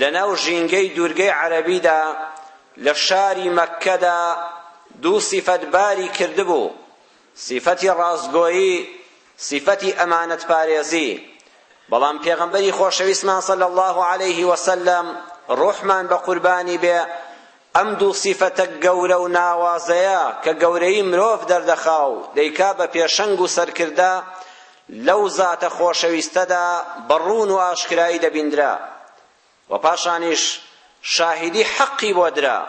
لەناو ژینگەی دوورگەی عەرەبیدا لە شاری مەککەدا دوو سیفەت باری کردبوو سیفەتی ڕاستگۆیی سیفەتی ئەمانەتپارێزی بەڵام پێغەمبەری خۆشەویستمان صلی الله علیه وسلم ڕۆحمان بە قوربانی بێ ئەم دوو سیفەتە گەورە و ناوازەیە کە گەورەیی مرۆڤ دەردەخا و دەیکا بە پێشەنگ و سەرکردە، لەو زاتە خۆشەویستەدا بە ڕوون و ئاشکرایی دەبیندرا و پاشانیش شاهیدی حەقی بۆ درا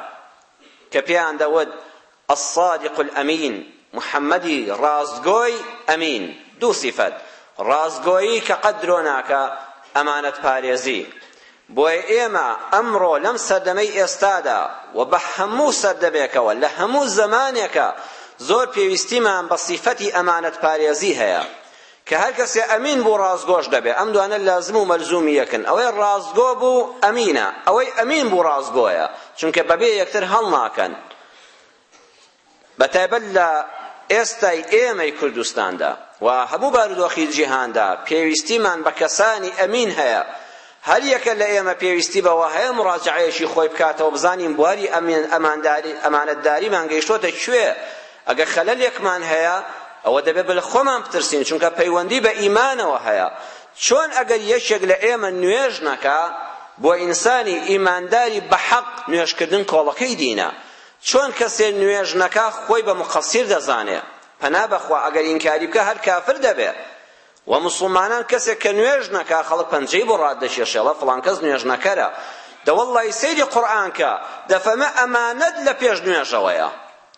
کە پێیان دەوت، الصادق الامین، محەمەدی ڕاستگۆی ئەمین، دوو سیفەت، ڕاستگۆیی کە قەت درۆ ناکا، ئەمانەتپارێزی. بۆیە ئێمە ئەمڕۆ لەم سەردەمەی ئێستادا و بە هەموو سەردەمێکەوە لە هەموو زەمانێکە زۆر پێویستیمان بە سیفەتی ئەمانەتپارێزی هەیە کە هەر کەسێ ئەمین بوو ڕاستگۆش دەبێ ئەم دوانە لازم و مەلزومی یەکن ئەوەی ڕاستگۆ بوو ئەمینە ئەوەی ئەمین بوو ڕاستگۆیە چونکە بەبێ یەکتر هەڵناکەن بە تایبەت لە ئێستای ئێمەی کوردستاندا و هەموو بارودۆخی جیهاندا پێویستیمان بە کەسانی ئەمین هەیە هەر یەکە لە ئێمە پێویستی بەوە هەیە مڕاجعەیەکی خۆی بکاتەوە بزانین بواری ئەمانەتداریمان گەیشتۆتە کوێ ئەگەر خەلەلێکمان هەیە ئەوە دەبێت بە لە خۆمان بترسین چونکە پەیوەندی بە ئیمانەوە هەیە چۆن ئەگەر یەکێک لە ئێمە نوێژ نەکا بۆ ئینسانی ئیمانداری بە حەق نوێژکردن کۆڵەکەی دینە چۆن کەسێ نوێژ نەکا خۆی بە مقەسیر دەزانێ پەنا بەخوا ئەگەر ئینکاری بکا هەر کافر دەبێ و مسلمانان کەسێک کە نوێژ نەکا خەڵک پەنجەی بۆ ڕات دەکێشێ ڵە فڵان کەس نوێژ نەکەرە دەوەڵڵای سەیری قورئان کە دەفەمە ئەمانەت لە پێش نوێژەوەیە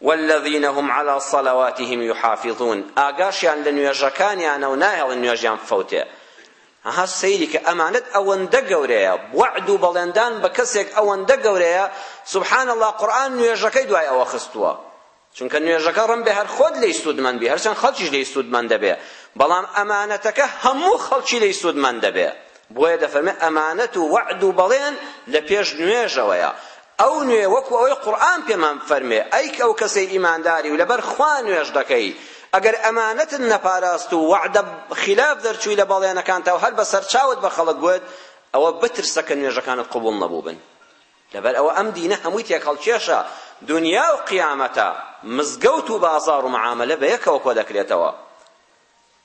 والذین هم علی صلواتهم یحافظون ئاگاشیان لە نوێژەکانیانە و ناهێڵن نوێژیان بفەوتێ ئەها سەیری کە ئەمانەت ئەوەندە گەورەیە وەعد و بەڵێندان بە کەسێک ئەوەندە گەورەیە سبحان الله قورئان نوێژەکەی دوای ئەوە خستووە چونکە نوێژەکە ڕم بێ هەر خۆت لێی سوودمەند بی هەرچەند خەڵکیش لێی سوودمەند دەبێ بەڵام ئەمانەتەکە هەموو خەڵکی لێی سوودمەند دەبێ بۆیە دەفەرمێ ئەمانەت و وەعد و بەڵێن لە پێش نوێژەوەیە ئەو نوێ وەکو ئەوەی قورئان پێمان فەرمێ ئەی ئەو کەسەی ئیمانداری و لەبەر خوا نوێژ دەکەی ئەگەر ئەمانەتت نەپاراست و وەعدە خلاف دەرچووی لە بەڵێنەکانتا و هەر بەسەر چاوت بە خەڵک گوت ئەوە بترسە کە نوێژەکانت قبوڵ نەبووبن لەبەر ئەوە ئەم دینە هەمووی تێکهەڵکێشە دنیا و قیامەتە مزگەوت و بازار و معاملە بە یەکەوە کۆ دەکرێتەوە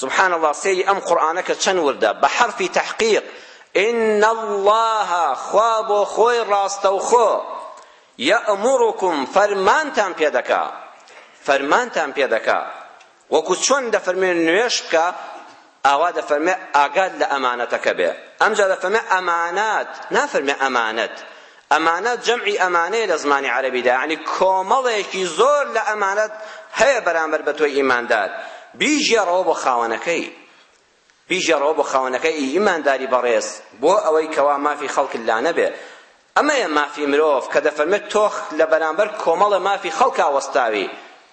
سبحان اللە سەیری ئەم قورئانە کە چەند وردە بە حەرفی تەحقیق ان اللە خوا بۆ خۆی ڕاستەوخۆ یەئموڕکم فەرمانتان پێ دەکا فەرمانتان پێ دەکا وەکو چۆن دەفەرمێ نوێش بکە ئاوا دەفەرمێ ئاگات لە ئەمانەتەکە بێ ئەمجا دەفەرمێ ئەمانات نافەرمێ ئەمانەت ئەمانەت جەمعی ئەمانەیە لە زمانی عەرەبیدا یەعنی کۆمەڵێکی زۆر لە ئەمانەت هەیە بەرامبەر بە تۆی ئیماندار بیگێڕەوە بۆ خاوەنەکەی بیگێڕەوە بۆ خاوەنەکەی ئی ئیمانداری بەڕێز بۆ ئەوەی کەوا مافی خەڵکت لا نەبێ ئەمەیە مافی مرۆڤ کە دەفەرمێت تۆخ لە بەرامبەر کۆمەڵە مافی خەڵکا وەستاوی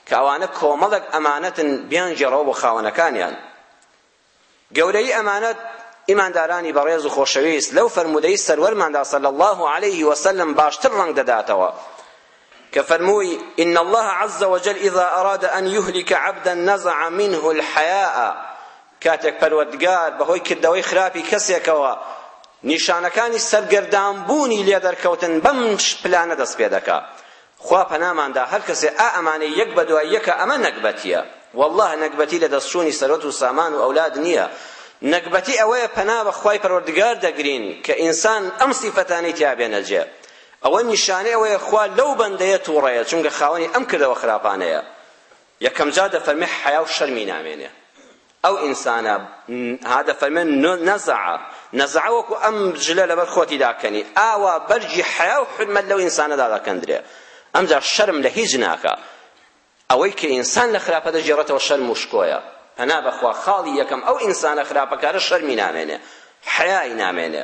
کە ئەوانە کۆمەڵێک ئەمانەتن بیان گێڕەوە بۆ خاوەنەکانیان گەورەیی ئەمانەت ئیماندارانی بەڕێز و خۆشەویست لەو فەرموودەی سەروەرماندا صلی الله علیه وسلم باشتر ڕەنگ دەداتەوە کە فەرمووی ان الله عز وجل اذا اراد ان يهلك عبدا نزع منه الحياء کاتێک پەروەردگار بەهۆی کردەوەی خراپی کەسێکەوە نیشانەکانی سەرگەردانبوونی لێدەرکەوتن بەم پلانە دەست پێ دەکا خوا پەنامان دا هەر کەسێ ئا ئەمانەی یەک بە دوای یەکە ئەمە نەگبەتیە وەڵاه نەگبەتی لە دەست چوونی سەروەت و سامان و ئەولاد نیە نەگبەتی ئەوەیە پەنا بە خوای پەروەردگار دەگرین کە ئینسان ئەم سیفەتانەی تیا بێنە جێ ئەوە نیشانەی ئەوەیە خوا لەو بەندەیە توڕەیە چونکە خاوەنی ئەم کردەوە خراپانەیە یەکەم جار دەفەرمێ حەیا و شەرمی نامێنێ ئەو ئینسانە ها دەفەرمێن نزع نزع وەکو ئەم جلە لەبەر خۆتی داکەنی ئاوا بەرگی حیا و حرمەت لەو ئینسانەدا داکەندرێ ئەمجا شەرم لە هیچ ناکا ئەوەی کە ئینسان لە خراپە دەگێڕێتەوە شەرم و شکۆیە پەنا بەخوا خاڵی یەکەم ئەو ئینسانە خراپەکارە شەرمی نامێنێ حەیای نامێنێ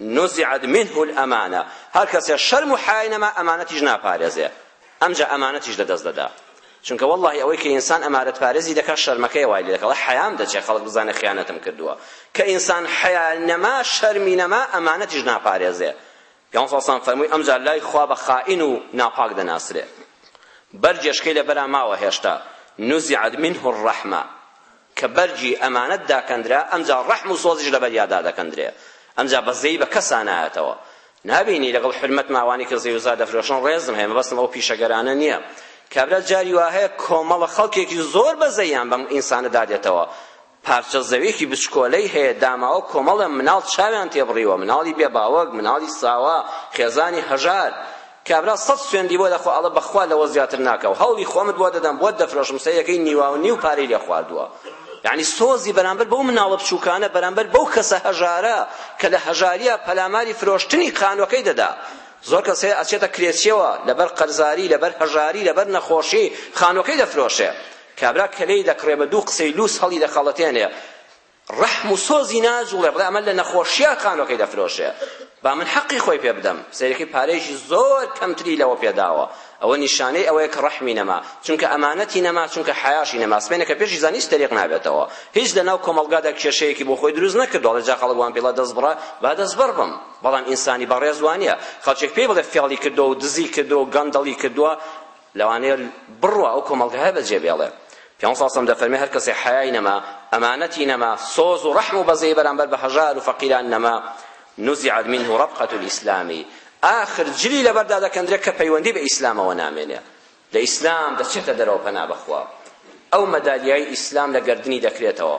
نزعت منه الامانە، هەر کەسێ شەرم و حەیای نەما ئەمانەتیش ناپارێزێ، ئەمجا ئەمانەتیش لە دەست دەدا، چونکە وەڵڵاهی ئەوەی کە ئینسان ئەمارەتپارێزی دەکا شەرمەکەیە وای لێ دەکا، وەڵڵاهی حەیام دەچێ خەڵک بزانێ خیانەتم کردووە، کە ئینسان حەیا نەما شەرمی نەما ئەمانەتیش ناپارێزێ، پێغەمبەر صلی اللە علیە وسلم فەرمووی ئەمجا لای خوا بە خائین و ناپاک دەناسرێ، بەرگێشکەی لەبەرا ماوە هێشتا، نزعت منه الرحمە. کە بەرگی ئەمانەت داکەندرا ئەمجا ڕەحم و سۆزیش لەبەریا دادەکەندرێ ئەمجا بەزەیی بە کەسا نایەتەوە نابینی لەگەڵ حورمەتما ئەوانەی کە زەی و زا دەفرۆشن ڕێزم هەیە مەبەستم ئەو پیشەگەرانە نییە کابرا جاری وا هەیە کۆمەڵە خەڵکێکی زۆر بەزەییان بەم ئینسانە دادێتەوە پارچە زەویەکی بچکۆلەی هەیە داماوە کۆمەڵێ مناڵ چاویان تێبڕیوە مناڵی بێباوەک مناڵی ساوا خێزانی هەژار کابرا سەد سوێندی بۆ دەخوا ئەڵێ بەخوا لەوە زیاتر ناکا و هەوڵی خۆمت بۆ دەدەم بۆت دەفرۆشم سەیەکەی نیوا و نیو پارەی لێ خواردووە یعنی سۆزی بەرامبەر بەو مناڵە بچووکانە بەرامبەر بەو کەسە هەژارە کە لە هەژاریە پەلاماری فرۆشتنی خانوەکەی دەدا زۆر کەس هەیە ئەچێتە کرێچیەوە لەبەر قەرزاری لەبەر هەژاری لەبەر نەخۆشی خانوەکەی دەفرۆشێ کابرا کەلێی دەکڕێ بە دوو قسەی لوس هەڵی دەخەڵەتێنێ ڕەحم و سۆزی ناجوڵێ بڵێ ئەمە لە نەخۆشیە خانوەکەی دەفرۆشێ با من حەقی خۆی پێ بدەم سەیرەکەی پارەیەکی زۆر کەمتری لەوە پێداوە ئەوە نیشانەی ئەوەیە کە ڕەحمی نەما چونکە ئەمانەتی نەما چونکە حەیاشی نەما سمێنەکە پێشی زانی ستەریق نابێتەوە هیچ لەناو کۆمەڵگادا کێشەیەکی بۆ خۆی دروست نەکردووە ئەڵێ جا خەڵک وام پێڵە دەست بڕە با دەست بڕ بم بەڵام ئینسانی بەڕێز وانە خەڵکێک پێی بڵێ فێڵی کردووە و دزی کردووە و گەندەڵی کردووە لەوانەیە بڕوا ئەو کۆمەڵگایە بەجێ بێڵێ پێم ساسم دەفەرمێ هەر کەسێ حەیای نەما ئەمانەتی نەما سۆز و ڕەحم و بەزەی بەرامبەر بە هەژار و فەقیران نەما نزعت منه ربقة الإسلام آخر جلی لەبەردا دەکەندرێت کە پەیوەندی بە ئیسلامەوە نامێنێ لە ئیسلام دەچێتە دەرەوە پەنا بەخوا ئەو مەدالیای ئیسلام لە گردنی دەکرێتەوە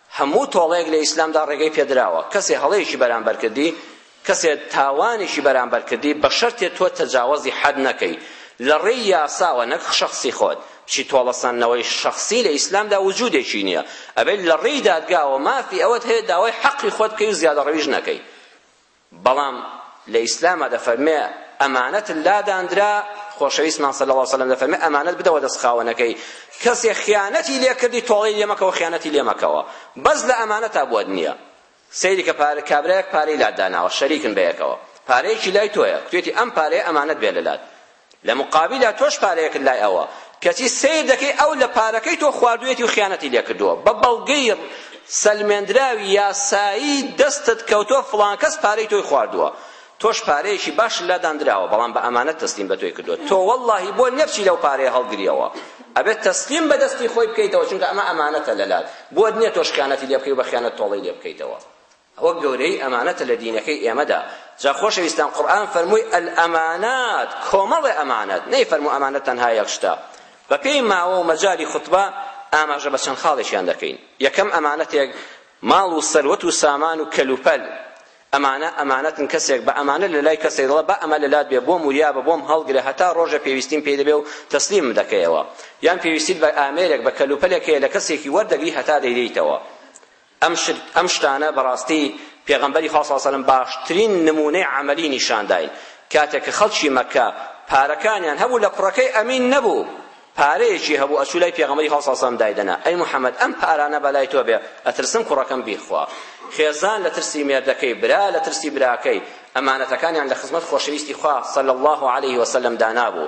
هەموو تۆڵەیەک لە ئیسلامدا ڕێگەی پێدراوە کەسێ هەڵەیەکی بەرامبەر کردی کەسێ تاوانێکی بەرامبەر کردی بە شەرتێ تۆ تەجاوەزی حەد نەکەی لە ڕێی یاساوە نەک شەخسی خۆت چی تۆڵە سەندنەوەی شەخسی لە ئیسلامدا وجودێکی نییە ئەبێت لە ڕێی دادگاوە مافی ئەوەت هەیە داوای حەقی خۆت بکەی و زیادەڕەویش نەکەی بەڵام لە ئیسلاما دەفەرمێ ئەمانەت لاداندرا خۆشەویستمان صلی الله وسلم دەفەرمێ ئەمانەت بدەوە دەست خاوەنەکەی کەسێ خیانەتی لێ کردی تۆڵەی لێ مەکەوە خیانەتی لێ مەکەوە بەس لە ئەمانەتا بۆت نییە سەیری کە پارە کابرایەک پارەی لاداناوە شەریکن بە یەکەوە پارەیەکی لای تۆیە کوتێتی ئەم پارەیە ئەمانەت بێ لەلات لە مقابیلا تۆش پارەیەکت لای ئەوە کەچی سەیر دەکەی ئەو لە پارەکەی تۆ خواردوێتی و خیانەتی لێکردووە بە بەڵگەی سەلمێندراوی یاسایی دەستت کەوتووە فڵان کەس پارەی تۆی خواردووە تۆش پارەیەکی باش لا داندراوە بەڵام بە ئەمانەت تەسلیم بە تۆی کردووە تۆ واللهی بۆ نەبچی لەو پارەیە هەڵگریەوە ئەبێت تەسلیم بە دەستی خۆی بکەیتەوە چونکە ئەمە ئەمانەتە لەلات بۆت نییە تۆش خیانەتی لێ بکەی و بە خیانەت تۆڵەی لێ بکەیتەوە ئەوە گەورەیی ئەمانەتە لە دینەکەی ئێمەدا جا خۆشەویستان قورئان فەرمووی الامانات کۆمەڵێ ئەمانەت نەیفەرموو ئەمانەت تەنها یەک شتە بەپێی ماوە و مەجالی خوتبە ئاماژە بە چەند خاڵێکیان دەکەین یەکەم ئەمانەتێک ماڵ و سەروەت و سامان و کەلوپەل ئەمانە ئەمانەتن کەسێک بە ئەمانە لە لای کەسێک دەڵێ با ئەمە لەلات بێ بۆم وریا بە بۆم هەڵگرە هەتا ڕۆژە پێویستیم پێی دەبێ و تەسلیم دەکەیەوە یان پێویستیت بە ئامێرێک بە کەلوپەلێک هەیە لە کەسێکی وەردەگری هەتا دەیدەیتەوە ئەم شت ئەم شتانە بەڕاستی پێغەمبەری خوا صلی اللە علیە و سەلەم باشترین نموونەی عەمەلی نیشان داین کاتێک کە خەڵکی مەککە پارەکانیان هەبوو لە کوڕەکەی ئەمین نەبوو پارەیەکی هەبوو ئەچوو لای پێغەمبەری خوا صلی اللە علیە و سەلەم دایدەنا ئەی محەممەد ئەم پارانە بەلای تۆ بێ ئەترسم کوڕەکەم بیخوا خێزان لە ترسی مێردەکەی برا لە ترسی براکەی ئەمانەتەکانیان لە خزمەت خۆشەویستی خوا صلی اللە علیه و سلم دانابوو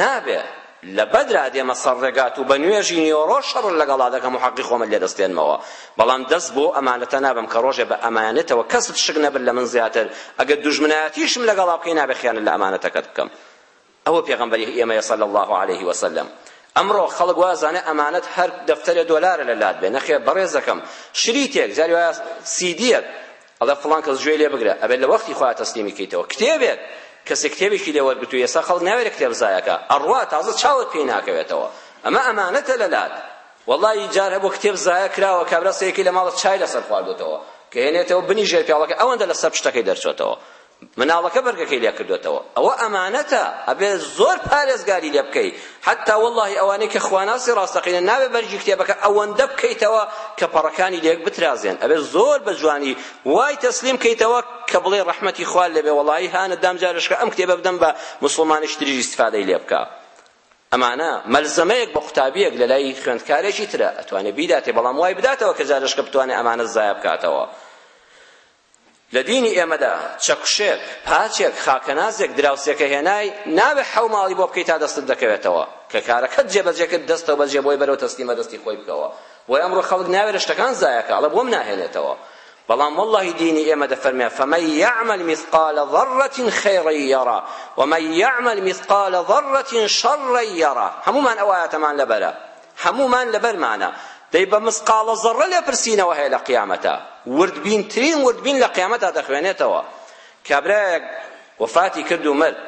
نابێ لە بەدرا دێمە سەر ڕێگات و بە نوێژی نیۆرۆ شەڕت لەگەڵا دەکەم و حەقی خۆمت لێ دەستێنمەوە بەڵام دەست بۆ ئەو ئەمانەتە نابەم کە ڕۆژێ بە ئەمانەتەوە کەست شک نەبت لە من زیاتر ئەگەر دوژمنایەتیشم لەگەڵا بکەی نابێ خیانەت لە ئەمانەتەکەت بکەم ئەوە پێغەمبەری ئێمەیە صلی الله علیه وسلم ئەمڕۆ خەڵک وازانە ئەمانەت هەر دەفتەرێ دۆلارە لە لات بێ نەخێر بەڕێزەکەم شریتێک جاری وایە سیدیەک ئەڵێ فڵان کەس گوێی لێ بگرە ئەبێت لە وەختی خۆیا تەسلیمی کەیتەوە کتێبێک کەسێک کتێبێکی لێ وەرگرتووی ئێستا خەڵک ناوێرێ کتێب زایە کا ئەڕوا تازە چاوت پێی ناکەوێتەوە ئەمە ئەمانەتە لەلات وەڵڵاهی جار هەبوو کتێب زایە کراوە کابرا سەیرکەی لە ماڵە چای لەسەر خواردووتەوە کە هێنێتەوە بنی ژێر پیاڵەکە ئەوەندە لەسەر پشتەکەی دەرچۆتەوە مناڵەکە بەرگەکەی لێ کردۆتەوە ئەوە ئەمانەتە ئەبێ زۆر پارێزگاری لێ بکەی حتا واللهی ئەوانەی کە خواناسی ڕاستەقینە نابێ بەرگی کتێبەکە ئەوەندە بکەیتەوە کە پەڕەکانی لێک بترازێن ئەبێ زۆر بە جوانی وای تەسلیم کەیتەوە کە بڵێ ڕەحمەتی خوا لێبێ وەڵایی هانە دام جارشکە ئەم کتێبە بدەم بە مسلمانیش تریش استفادەی لێ بکە ئەمانە مەلزەمەیەک بە قوتابیەک لە لای خوێندکارێکی ترە ئەتوانێ بیداتێ بەڵام وای بداتەوە کە جارشکە بتوانێ ئەمانە زایە بکاتەوە لە دینی ئێمەدا چەکوشێک، پاچێک، خاکەنازێک، دراوسێکە هێنای، نابێ حەوماڵی بۆ بکەی تا دەستت دەکەوێتەوە، کە کارەکەت جێبەجێ کرد دەستەوبەجێ بۆی بەرەو تەسلیمە دەستی خۆی بکەوە، بۆیە ئەمڕۆ خەڵک ناوێرێ شتەکان زایە کا، ئەڵێ بۆم ناهێنێتەوە، بەڵام وەڵڵاهی دینی ئێمە دەفەرمێ، فمن یعمل مثقال ذرە خیرا یەرا، ومن یعمل مثقال ذرە شرا یەرا، هەموومان ئەو ئایەتەمان لەبەرە. هەموومان لەبەرمانە دەی بە مسقاڵە زەڕە لێپرسینەوە هەیە لە قیامەتا وردبینترین وردبین لە قیامەتا دەخوێنێتەوە کابرایەک وەفاتی کرد و مرد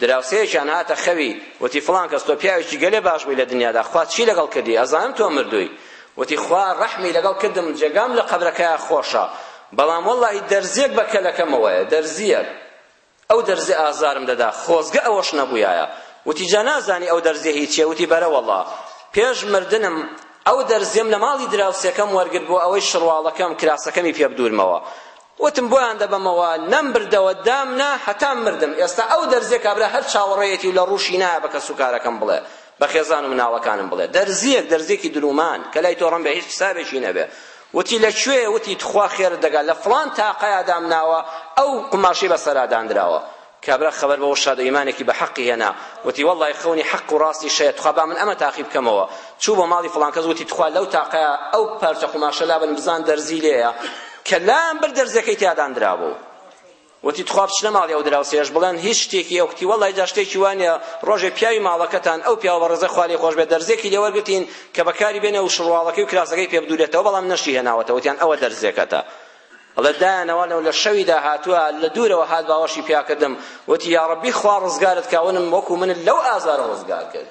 دراوسێکیان هاتە خەوی وتی فڵان کەس تۆ پیاوێکی گەلێ باش بووی لە دنیادا خوا چی لەگەڵ کردی ئەزانم تۆ مردووی وتی خوا ڕەحمی لەگەڵ کردم جێگام لە قەبرەکەیا خۆشە بەڵام وەڵڵاهی دەرزیەک بە کەلەکەمەوەیە دەرزیەک ئەو دەرزیە ئازارم دەدا خۆزگە ئەوەش نەبوویایە وتی جا نازانی ئەو دەرزیە هی چیە وتی بەرەوەڵا پێش مردنم ئەو دەرزیەم لە ماڵی دراوسێکەم وەرگرت بۆ ئەوەی شڕواڵەکەم کراسەکەمی پێ بدورمەوە وتم بۆیان دەبەمەوە نەم بردەوە دامنا هەتا مردم ئێستا ئەو دەرزیە کابرا هەر چاوەڕێیەتی و لە ڕووشی نایە بە کەسوکارەکەم بڵێ بە خێزان و مناڵەکانم بڵێ دەرزیەک دەرزیەکی درومان کە لای تۆ ڕەمبێ هیچ حسابێکی نەبێ وتی لە کوێ وتی تخوا خێرت دەگا لە فڵان تاقەیا دامناوە ئەو قوماشی بە سەرا دانراوە کابرا خبر بە وشاد و ئیمانێکی بە حەقی هێنا وتی والله خەونی حەق و ڕاستی شەیە تخوا با من ئەمە تاقی بکەمەوە چوو بۆ ماڵی فڵان کەس وتی تخوا لەو تاقەیا ئەو پارچە قوماشە لابن بزان دەرزی لێیە کە لام بر دەرزەکەی تیاداندرابوو وتی تخوا بچنە ماڵی ئەو دراوسێش بڵێن هیچ شتێکی ئەو کتی وەڵی جا شتێکی وانە ڕۆژێ پیاوی ماڵەکەتان ئەو پیاوە بەڕێزە خوا لێی خۆش بێت دەرزێکی لێ وەرگرتین کە بەکاری بێنێ و شڕواڵەکەی و کراسەکەی پێ بدورێتەوە بەڵام نەشی هێناوەتە وتیان ئەوە دەرزێکەتە ئەڵێ دایانەوە لە شەویدا هاتووە لە دوورەوە هات باوەشی پیا کردم وتی یا ڕەبی خوا ڕزگارت کە ونم وەکو منت لەو ئازارە ڕزگار کرد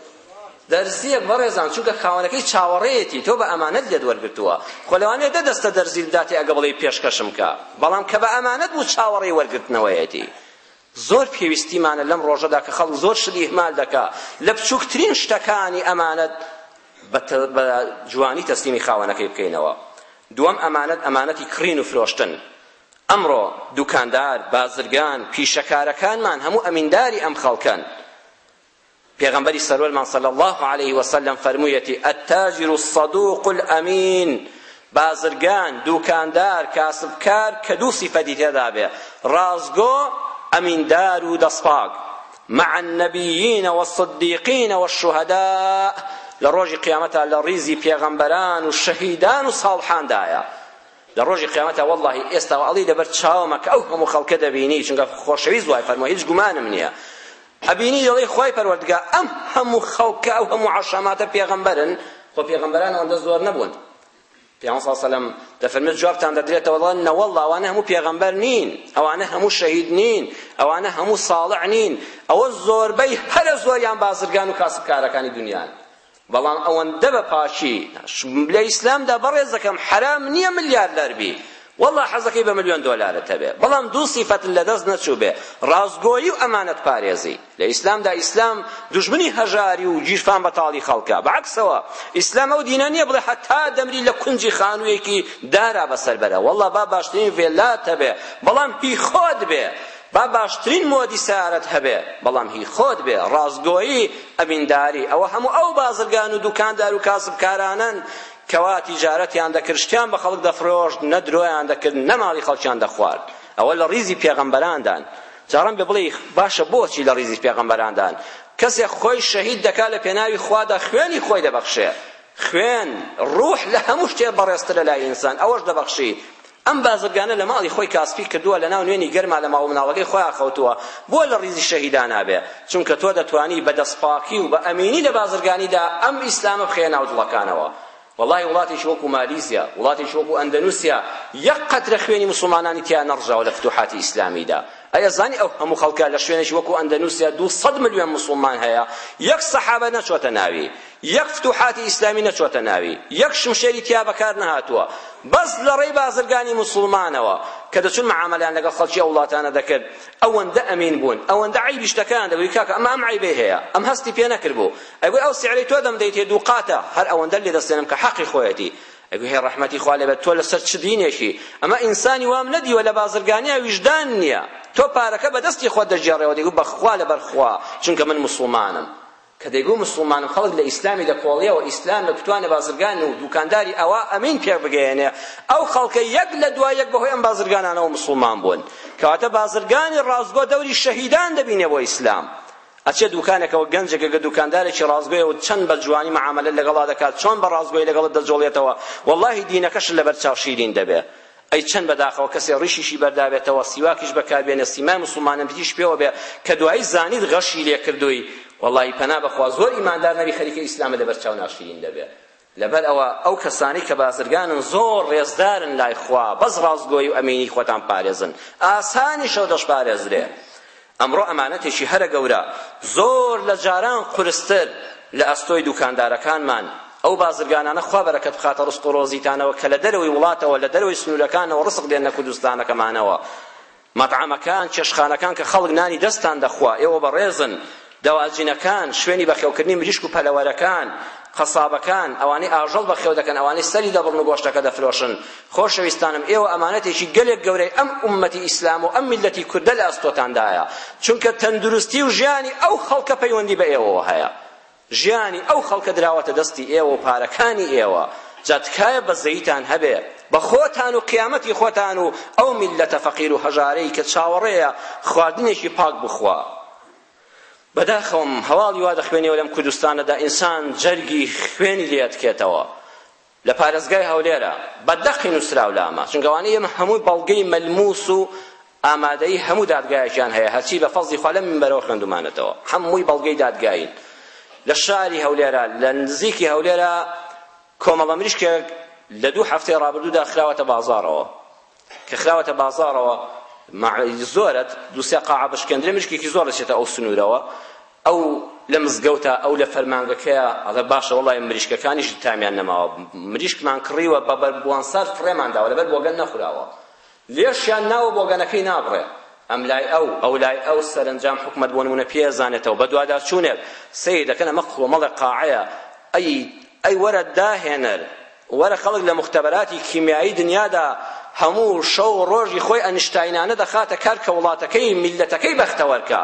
دەرزییەک بەڕێزان چونکە خاوەنەکەی چاوەڕێیەتی تۆ بە ئەمانەت لێت وەرگرتووە خۆ لەوانەیە دە دەستە دەرزیت بداتێ ئەگە بڵێی پێشکەشم کە بەڵام کە بە ئەمانەت بوو چاوەڕێی وەرگرتنەوەیەتی زۆر پێویستیمانە لەم ڕۆژەدا کە خەڵک زۆر شت ئیهمال دەکا لە بچووکترین شتەکانی ئەمانەت بە جوانی تەسلیمی خاوەنەکەی بکەینەوە دووەم ئەمانەت ئەمانەتی کڕین و فرۆشتن ئەمڕۆ دوکاندار بازرگان پیشەکارەکانمان هەموو ئەمینداری ئەم خەڵکەن پێغەمبەری سەروەرمان صلی اللە علیه وسلم فەرموویەتی التاجر الصدوق الامین بازرگان دوکاندار کاسبکار کە دوو سیفەتی تێدا بێ ڕاستگۆ ئەمیندار و دەستپاک مع النبیین والصدیقین والشهداء لە ڕۆژی قیامەتا لە ڕیزی پێغەمبەران و شەهیدان و ساڵحاندایە لە ڕۆژی قیامەتا واللهی ئێستا ئەڵی لەبەر چاومە کە ئەو هەموو خەڵکە دەبینی چونکە خۆشەویست وای فەرمووە هیچ گومانم نییە ئەبینی دەڵێی خوای پەروەردگا ئەم هەموو خەڵکە ئەو هەموو عەشاماتە پێغەمبەرن خۆ پێغەمبەران ئەوەندە زۆر نەبوون پیامبر صلی الله علیه و سلم دەفەرمێت جوابتان دەدرێتەوە دەڵێن نەوەڵڵا ئەوانە هەموو پێغەمبەر نین ئەوانە هەموو شەهید نین ئەوانە هەموو صالح نین ئەوە زۆربەی هەرە زۆریان بازرگان و کاسبکارەکانی دنیان بەڵام ئەوەندە بە پاکی لە ئیسلامدا بەڕێزەکەم حەرام نییە ملیاردەر بی وەڵا حەزەکەی بە ملیۆن دۆلارت هەبێ بەڵام دوو سیفەت لەدەست نەچووبێ ڕاستگۆیی و ئەمانەت پارێزی لە ئیسلامدا ئیسلام دوژمنی هەژاری و گیرفان بەتاڵی خەڵکە بەعەکسەوە ئیسلام ئەو دینە نییە بڵێ هەتا دەمری لە کونجی خانوویەکی دارا بەسەر بەرە وەڵا با باشترین ڤێلات هەبێ بەڵام هی خۆت بێ با باشترین مۆدی سەیارەت هەبێ بەڵام هی خۆت بێ ڕاستگۆیی ئەمینداری ئەوە هەموو ئەو بازرگان و دوکاندار و کاسبکارانەن کەوا تیجارەتیان دەکرد شتیان بە خەڵک دەفرۆشت نە درۆیان دەکرد نە ماڵی خەڵکیان دەخوارد ئەوە لە ڕیزی پێغەمبەراندان جاران بێ بڵێ باشە بۆچی لە ڕیزی پێغەمبەراندان کەسێک خۆی شەهید دەکا لە پێناوی خوادا خوێنی خۆی دەبەخشێ خوێن ڕوح لە هەموو شتێ بەڕێزترە لای ئینسان ئەوەش دەبەخشی ئەم بازرگانە لە ماڵی خۆی کاسپی کردووە لەناو نوێنی گەرما لە ماڵو مناڵەکەی خۆیان خەوتووە بۆ لە ڕیزی شەهیدان نابێ چونکە تۆ دەتوانی بە دەست پاکی و بە ئەمینی لە بازرگانیدا ئەم ئیسلامە بخەیە ناو دڵەکانەوە وەڵاهی وڵاتێکی وەکو مالیزیا وڵاتێکی وەکو ئەندەنوسیا یەک قەترە خوێنی موسڵمانانی تیا نەڕژاوە لە فتوحاتی ئیسلامیدا ئەی زانی ئەو هەموو خەڵکە لە شوێنێکی وەکو ئەندەنوسیا دوو سەد ملیۆن موسڵمان هەیە یەک سەحابە نەچۆتە ناوی یەک فتوحاتی ئیسلامی نەچۆتە ناوی یەک شمشێری تیا بەکار نەهاتووە بەس لە ڕێی بازرگانی موسڵمانەوە کە دەچون معامەلیان لەگەڵ خەڵکی ئەو وڵاتانە دەکرد ئەوەندە ئەمین بوون ئەوەندە عەیبی شتەکەیان دەگوت کاکە ئەمە ئەم عەیبەی هەیە ئەم هەستی پێ نەکردبوو ئەگوت ئەو سعرەی تۆ دەمدەیتێ دوو قاتە هەر ئەوەندە لێ دەستێنم کە حەقی خۆیەتی ئەگوت هەی ڕەحمەتی خوا لێبێت تۆ لەسەر چ دینێکی ئەمە ئینسانی وام نەدیوە لە بازرگانیا ویژدان نییە تۆ پارەکە بە دەستی خۆت دەگێڕێەوە دەیگوت بەخوا لەبەر خوا چونکە من موسڵمانم کە دەیگوو مسوڵمانم خەڵک لە ئیسلامی دەکۆڵیەوە ئیسلام لە کوتانە بازرگان و دوکانداری ئەوا ئەمین پێ بگەیەنێ ئەو خەڵکە یەک لە دوای یەک بەهۆی ئەم بازرگانانەوە مسوڵمان بوون کەواتە بازرگانی ڕاستگۆ دەوری شەهیدان دەبینێ بۆ ئیسلام ئەچێ دوکانێکەوە گەنجێک گە دوکاندارێکی ڕاستگۆیە و چەند بە جوانی معاملە لەگەڵا دەکات چۆن بە ڕاستگۆی لەگەڵت دەجۆڵێتەوە واللهی دینەکەش لەبەر چاو شیرین دەبێ ئەی چەند بەداخەوە کەسێ ڕیشیشی بەردابێتەوە سیواکیش بەکاربێنێ سیمای موسڵمانە نزیکیش پێوە بێ کە دوایی زانیت غەشی لێ کردووی وەڵاهی پەنا بەخوا زۆر ئیماندار نەبی خەریکە ئیسلامە لەبەر چاو ناشیرین دەبێ لەبەر ئەوە ئەو کەسانەی کە بازرگانن زۆر ڕێزدارن لای خوا بەس ڕاستگۆی و ئەمینی خۆتان پارێزن ئاسانیشە و دەشپارێزرێ ئەمڕۆ ئەمانەتێکی هەرە گەورە زۆر لە جاران قورستر لە ئەستۆی دووکاندارەکانمان، ئەو بازرگانانە خوا بەرەکەت بخاتە ڕزق و ڕۆزیتانەوە کە لە دەرەوەی وڵاتەوە لە دەرەوەی سنوورەکانەوە ڕزق دێننە کوردستانەکەمانەوە، مەتعەمەکان، چێشتخانەکان کە خەڵک نانی دەستتان دەخوا ئێوە بەڕێزن، دەواجنەکان، شوێنی بەخێوکردنی مریشک و پەلەوەرەکان، قەسابەکان، ئەوانەی ئاژەڵ بەخێو دەکەن، ئەوانەی سەری دەبڕن و گۆشتەکە دەفرۆشن، خۆشەویستانم ئێوە ئەمانەتێکی گەلێک گەورەی ئەم ئوممەتی ئیسلام و ئەم میللەتی کوردە لە ئەستۆتاندایە چونکە تەندروستی و ژیانی ئەو خەڵکە پەیوەندی بە ئێوەوە هەیە ژیانی ئەو خەڵکە دراوەتە دەستی ئێوە و پارەکانی ئێوە جا تکایە بەزەیتان هەبێ بە خۆتان و قیامەتی خۆتان و ئەو میللەتە فەقیر و هەژارەی کە چاوەڕێیە خواردنێکی پاک بخوا بەداخەوەم هەواڵی وا دەخوێنیەوە لەم کوردستانەدا ئینسان جەرگی خوێنی لێ دەتکێتەوە لە پارێزگای هەولێرە بە دەقی نووسراو لامە، چونکە ئەوانەی ئێمە هەمووی بەڵگەی مەلمووس و ئامادەی هەموو دادگایەکیان هەیە، هەرچی بە فەزڵی خوا لەم مینبەرەوە خوێندوومانەتەوە هەمووی بەڵگەی دادگایین. لە شاری هەولێرە لە نزیکی هەولێرە کۆمەڵە مریشکێک لە دوو هەفتەی ڕابردوودا خراوەتە بازاڕەوە، کە خراوەتە بازاڕەوە زۆرت دووسێ قاعە بشکێندرێ مشکێکی زۆر دەچێتە ئەو سنوورەوە ئەو لە مزگەوتە ئەو لە فەرمانگەکەیە ئەڵێ باشە وڵای مریشکەکانیش تامیان نەماوە مریشکمان کڕیوە بە بەربوانسار فڕێمان داوە لەبەر بۆگەن نەخوراوە لێشیان ناوە بۆگەنەکەی نابڕێ ئەم لای ئەو ئەو لای ئەو سەرنجام حکومت بۆ نمونە پێزانێتەوە بە دواداچوونێک سەیدەکەن ئەمە کۆمەڵە قاعەیە ئەی ئەی وەرە داهێنەر وەرە خەڵک لە موختەبەراتی کیمیایی دنیادا هەموو شەو و ڕۆژی خۆی ئەنشتاینانە دەخاتە کار کە وڵاتەکەی میللەتەکەی بەختەوەر کا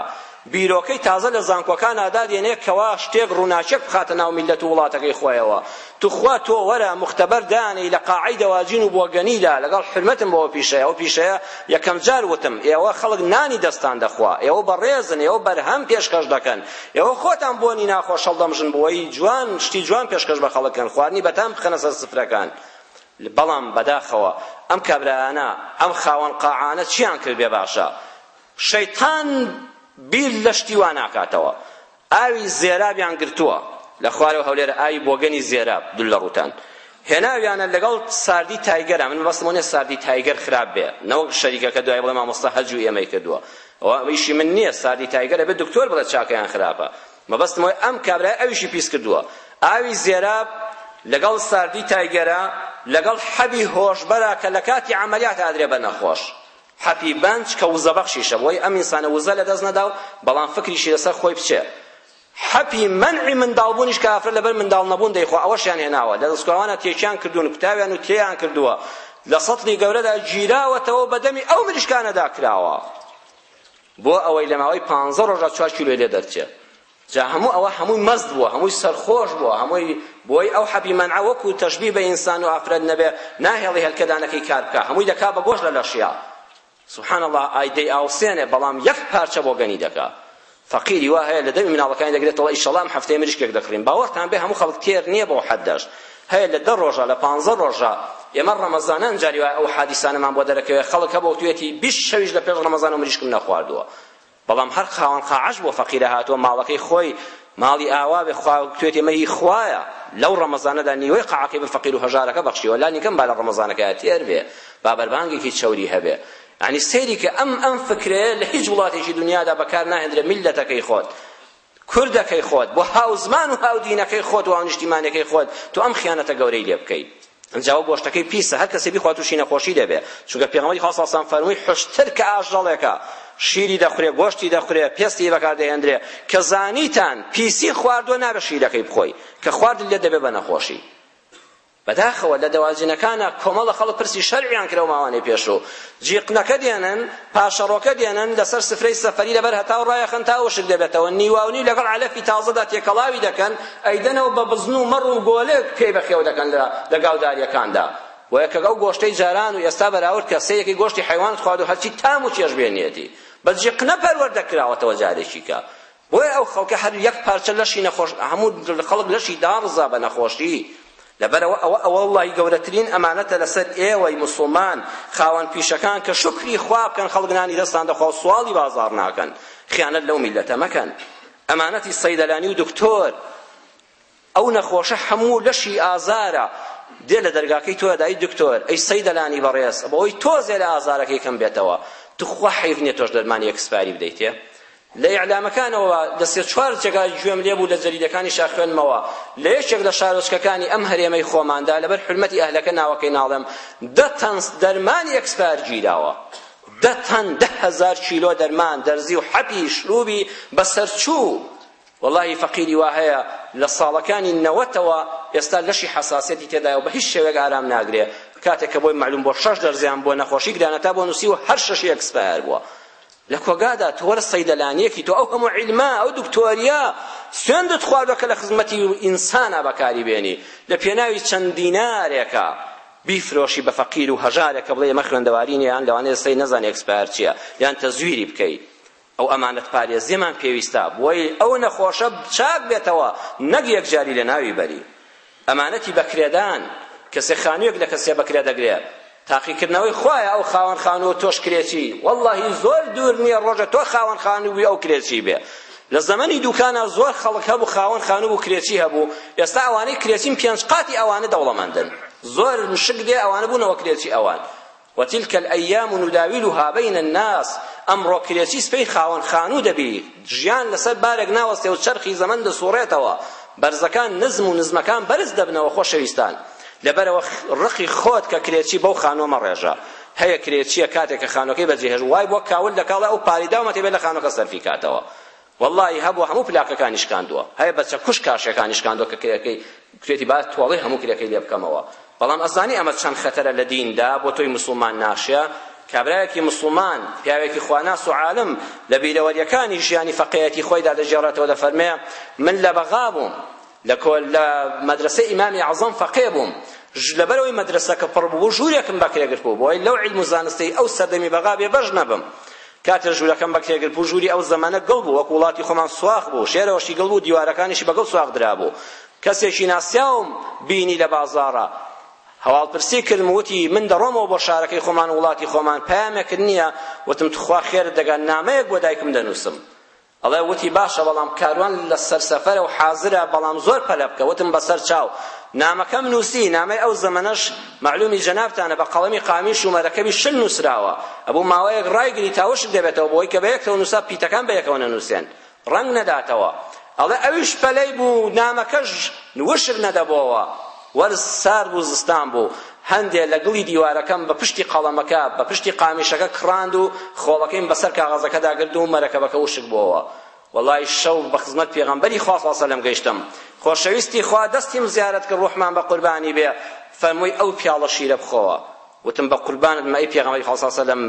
بیرۆکەی تازە لە زانکۆکانا دادێنێ کەوا شتێک ڕووناکیەک بخاتە ناو میللەت و وڵاتەکەی خۆیەوە توخوا تۆ وەرە موختەبەر دانێی لە قاعەی دەواجین و بۆگەنیدا لەگەڵ حرمەتم بۆ پیشەیە ئەو پیشەیە یەکەم جار وتم ئێوە خەڵک نانی دەستان دەخوا ئێوە بەڕێزن ئێوە بەرهەم پێشکەش دەکەن ئێوە خۆتان بۆنی ناخۆش هەڵدەمژن بۆی جوان شتی جوان پێشکەش بە خەڵک کەن خواردنی بەتام بخەنە سەر سفرەکان بەڵام بەداخەوە ئەم کابرایانە ئەم خاوەن قاعانە چیان کرد بێ باشە شەیتان بیر لە شتی وا ناکاتەوە ئاوی زێرابیان گرتووە لە خوارەوە هەولێرە ئاوی بۆگەنی زێراب دول لە ڕووتان هێناویانە لەگەڵ ساردی تایگەرا من بەسمەوە نیە ساردی تایگەر خراپ بێ نەوەک شەریکەکە دوای بڵێ مامۆستا هەجو ئێمەی کردووە ئەوە ئیشی من نییە ساردی تایگەرە بێ دکتۆر بڵێ چاکەیان خراپە مەبەستمەوە ئەم کابرای ئەویشی پیس کردووە ئاوی زێراب لەگەڵ ساردی تایگەرە لەگەڵ حەبی هۆشبەرە کە لە کاتی عملیات ئادرێ بە نەخۆش حەپی بەنج کە وزە بەخشیشە بۆی ئەم ئینسانە وزە لە دەست نەدا و بەڵام فکریشی لەسەر خۆی بچێ حەپی مەنعی منداڵبوونیش کافرە لەبەر منداڵ نەبوون دەی خۆ ئەوەشیان هێناوە لە دەسکواوانە تێکیان کردوون کوتاویان و تێیان کردووە لە سەتری گەورەدا گیراوەتەوە بە دەمی ئەو مریشکانەدا کراوە بۆ ئەوەی لە ماوەی پانزە ڕۆژە چوار کیلۆی لێ دەرچێت جا هەموو ئەوە هەمووی مەست بووە هەمووی سەرخۆش بووە هەمووی بۆی ئەو حەبی مەنعە وەکو تەشبی بە ئینسان و ئافرەت نەبێ ناهێڵی هەلکەدانەکەی کار بکە هەمووی دەکا بە گۆش لە لەشیا سبحان اللە ئای دەی ئاوسێنێ بەڵام یەک پارچە بۆگەنی دەکا فەقیری وا هەیە لە دەمی مناڵەکانی دەگرێتەوە ئیشەڵا ئەم هەفتەیە مریشکێک دەکڕین باوەڕتان بێ هەموو خەڵک تێر نییە بەو حەدەش هەیە لە دە ڕۆژە لە پانزە ڕۆژە ئێمە ڕەمەزانە ئەمجاری وایە ئەو حادیسانەمان بۆ دەرەکەوێ خەڵک هەبوو توێتی بیست شەویش لە پێش ڕەمەزانەوە مریشکم نەخواردووە بەڵام هەر خاوەن قاعەش بۆ فەقیرە هاتووە ماڵەکەی خۆی ماڵی ئاوا بێ خوا گوتوێتی ئەمە هی خوایە لەو ڕەمەزانەدا نیوەی قاعەکەی بە فەقیر و هەژارەکە بەخشیوە لانی کەم با لە ڕەمەزانەکەیا تێر بێ با بەربانگێکی چەوری هەبێ یعنی سەیری کە ئەم ئەم فکرەیە لە هیچ وڵاتێکی دنیادا بەکار ناهێندرێ میللەتەکەی خۆت کوردەکەی خۆت بۆ هاوزمان و هاودینەکەی خۆت و هاونیشتیمانەکەی خۆت تۆ ئەم خیانەتە گەورەی لێ بکەیت جاو گۆشتەکەی پیسە هەر کەسێ بیخوا تووشی نەخۆشی دەبێ چونکە پێغەمبەری خوا سەڵسان فەرمووی حشتر کە ئاژەڵێکە شیری دەخورێ گۆشتی دەخورێ پێستی بەکار دەهێندرێ کە زانیتان پیسی خواردووە نابێ شیرەکەی بخۆی کە خوارد لێ دەبێ بە نەخۆشی بەداخەوە لە دەواجنەکانا کۆمەڵە خەڵک پرسی شەرعیان کرا و ماوانەی پێشوو جیقنەکە دێنن پاشەڕۆکە دێنن لەسەر سفرەی سەفەری لەبەر هەتاو ڕایەخەن تا وشک دەبێتەوە نیواونیو لەگەڵ عەلەفی تازەدا تێکەڵاوی دەکەن ئەیدەنەوە بە بزن و مەڕ و گۆلک پێی بەخێو دەکەن لە لە گاوداریەکاندا و یەکەک ئەو گۆشتەی جاران و ئێستا بەراورد کە سێ یەکەی گۆشتی حەیوانت خوارد و هەرچی تام و چێژ بێنیەتی بە جیقنە پەروەردە کراوەتەوە جارێکیکە بۆیە ئەو خەڵکە هەر یەک پارچە لەشی نەخۆش هەموو خەڵک لەشی داڕزا بە نەخۆشی لەبەرەوە ئەوە ئەوە وەڵڵاهی گەورەترین ئەمانەتە لەسەر ئێوەی موسڵمان خاوەن پیشەکان کە شوکری خوا بکەن خەڵک نانی دەستان دەخوا و سواڵی بازاڕ ناکەن خیانەت لەو میللەتە مەکەن ئەمانەتی سەیدەلانی و دکتۆر ئەو نەخۆشە حەموو لەشی ئازارە دێ لە دەرگاکەی تۆ دای دکتۆر ئەی سەیدەلانی بەڕێز بەوەی تۆزێ لە ئازارەکەی کەم بێتەوە توخوا حەیف نیە تۆش دەرمانی ئێکسپایری بدەیتێ لە ئیعلامەکانەوە لە سێ چوار جێگا گوێم لێبوو لە جەریدەکانی شاخوێنمەوە لە یەکێک لە شارۆچکەکانی ئەم هەرێمەی خۆماندا لەبەر حرمەتی ئەهلەکە ناوەکەی ناڵێم دە تەن دەرمانی ئێکسپایر گیراوە دە تەن دە هەزار کیلۆ دەرمان دەرزی و حەپی شروبی بەسەرچوو وەڵاهی فەقیری وا هەیە لە ساڵەکانی نەوەتەوە ئێستا لەشی حەساسیەتی تێدایە و بە هیچ شێوەیەک ئارام ناگرێ کاتێک کە بۆی مەعلوم بۆ شەش دەرزیان بۆ نەخۆشی گرانەتا بۆ نووسی و هەر شەشی ئەکسپایەر بووە لە کۆگادا تۆ وەرە سەیدەلانیەکی تۆ ئەو هەموو عیلمە ئەو دکتۆریە سوێندت خواردوە کە لە خزمەتی ئینسانا بەکاری بێنی لە پێناوی چەند دینارێکە بیفرۆشی بە فەقیر و هەژارێک کە بڵێ ئێمە خوێندەواری نییان لەوانەیە سەی نەزانێ ئەکسپایەر چییە یان تەزویری بکەی ئەو ئەمانەتپارێزیەمان پێویستە بۆی ئەو نەخۆشە چاک بێتەوە نەک یەکجاری لەناوی بەری ئەمانەتی بەکرێدان کەسێک خانوویەک لە کەسێ بەکرێ دەگرێ تاقیکردنەوەی خوایە ئەو خاوەن خانووە تۆش کرێچی واللهی زۆر دوور نییە ڕۆژە تۆ خاوەن خانوو بووی ئەو کرێچی بێ لە زەمەنی دوکانە زۆر خەڵک هەبوو خاوەن خانوو و کرێچی هەبوو ئێستا ئەوانەی کرێچین پێنج قاتی ئەوانە دەوڵەمەندن زۆر مشک دێ ئەوانە بوونەوە کرێچی ئەوان و تلک الایام نداولها بین الناس ئەمڕۆ کرێچی سپی خاوەن خانوو دەبی ژیان لەسەر بارێک ناوەستێ و چەرخی زەمەن دەسوڕێتەوە بەرزەکان نزم و نزمەکان بەرز دەبنەوە خۆشەویستان لەبەرەوە ڕقی خۆت کە کرێچی بەو خانووە مەڕێژە هەیە کرێچیە کاتێک کە خانووەکەی بەجێهێشت وای بۆ کاول دەکاڵێ ئەو پارەی داومەتێ بێت لە خانووەکە سەرفی کاتەوە وەڵاهی هەبوو هەموو پلاکەکانی شکاندووە هەیە بە چەکوش کاشەکانی شکاندووە کە کرێکەی کوێتی با تۆڵەی هەموو کرێکەی لێ بکەمەوە بەڵام ئەزانی ئەمە چەند خەتەرە لە دیندا بۆ تۆی مسوڵمان ناشێ کابرایەکی مسوڵمان پیاوێکی خواناس و عالم لە بیرەوەریەکانی ژیانی فەقێیەتی خۆیدا دەگێڕێتەوە دەفەرمێ من لە بەغا بووم لە کۆل لە مەدرەسەی ئیمامی ئەعزەم فەقێ بووم لەبەرەوەی مەدرەسەکە پڕ بوو ژوورێکم بەکرێ گرتبوو بۆی لەو علم و زانستەی ئەو سەردەمی بەغا بێبەش نەبم کاتێ ژوورەکەم بەکرێ گرت بوو ژووری ئەو زەمانە گڵ بوو وەک وڵاتی خۆمان سواخ بوو شێرەوەشی گڵ بوو دیوارەکانیشی بەگڵ سواخ درابوو کەسێکی ناسیاوم بینی لە بازاڕە هەواڵپرسی کردم وتی من دەڕۆمەوە بۆ شارەکەی خۆمان وڵاتی خۆمان پامێکت نییە وتم تخوا خێرت دەگات نامەیەک بۆ دایکم دەنووسم ئەڵێ وتی باشە بەڵام کاروان لە سەر سەفەرە و حازرە بەڵام زۆر پەلە بکە وتم بەسەر چاو نامەکەم نووسی نامەی ئەو زەمەنەش معلومی جەنابتانە بە قەڵەمی قامیش و مەرەکەبی شل نووسراوە ئەبوو ماوەیەک ڕایگری تا وشک دەبێتەوە بۆی کە بەیەکەوە نووسا پیتەکان بەیەکەوە نەنووسێن ڕەنگ نەداتەوە ئەڵێ ئەویش پەلەی بوو نامەکەش وشک نەدەبۆوە وەرز سارد بوو زستان بوو، هەندێ لە گڵی دیوارەکەم بە پشتی قەڵەمەکە، بە پشتی قامیشەکە کڕاند و خۆڵەکەیم بەسەر کاغەزەکەدا گرت و مەرەکەبەکە وشک بۆوە. وەڵای شەو بە خزمەت پێغەمبەری خوا صلی سلم گەیشتم. خۆشەویستی خوا دەستیم زیارەت کرد ڕوحمان بە قوربانی بێ فەرمووی ئەو پیاڵە شیرە بخۆوە. وتم بە قوربانت بم ئەی پێغەمبەری خوا صلی سلم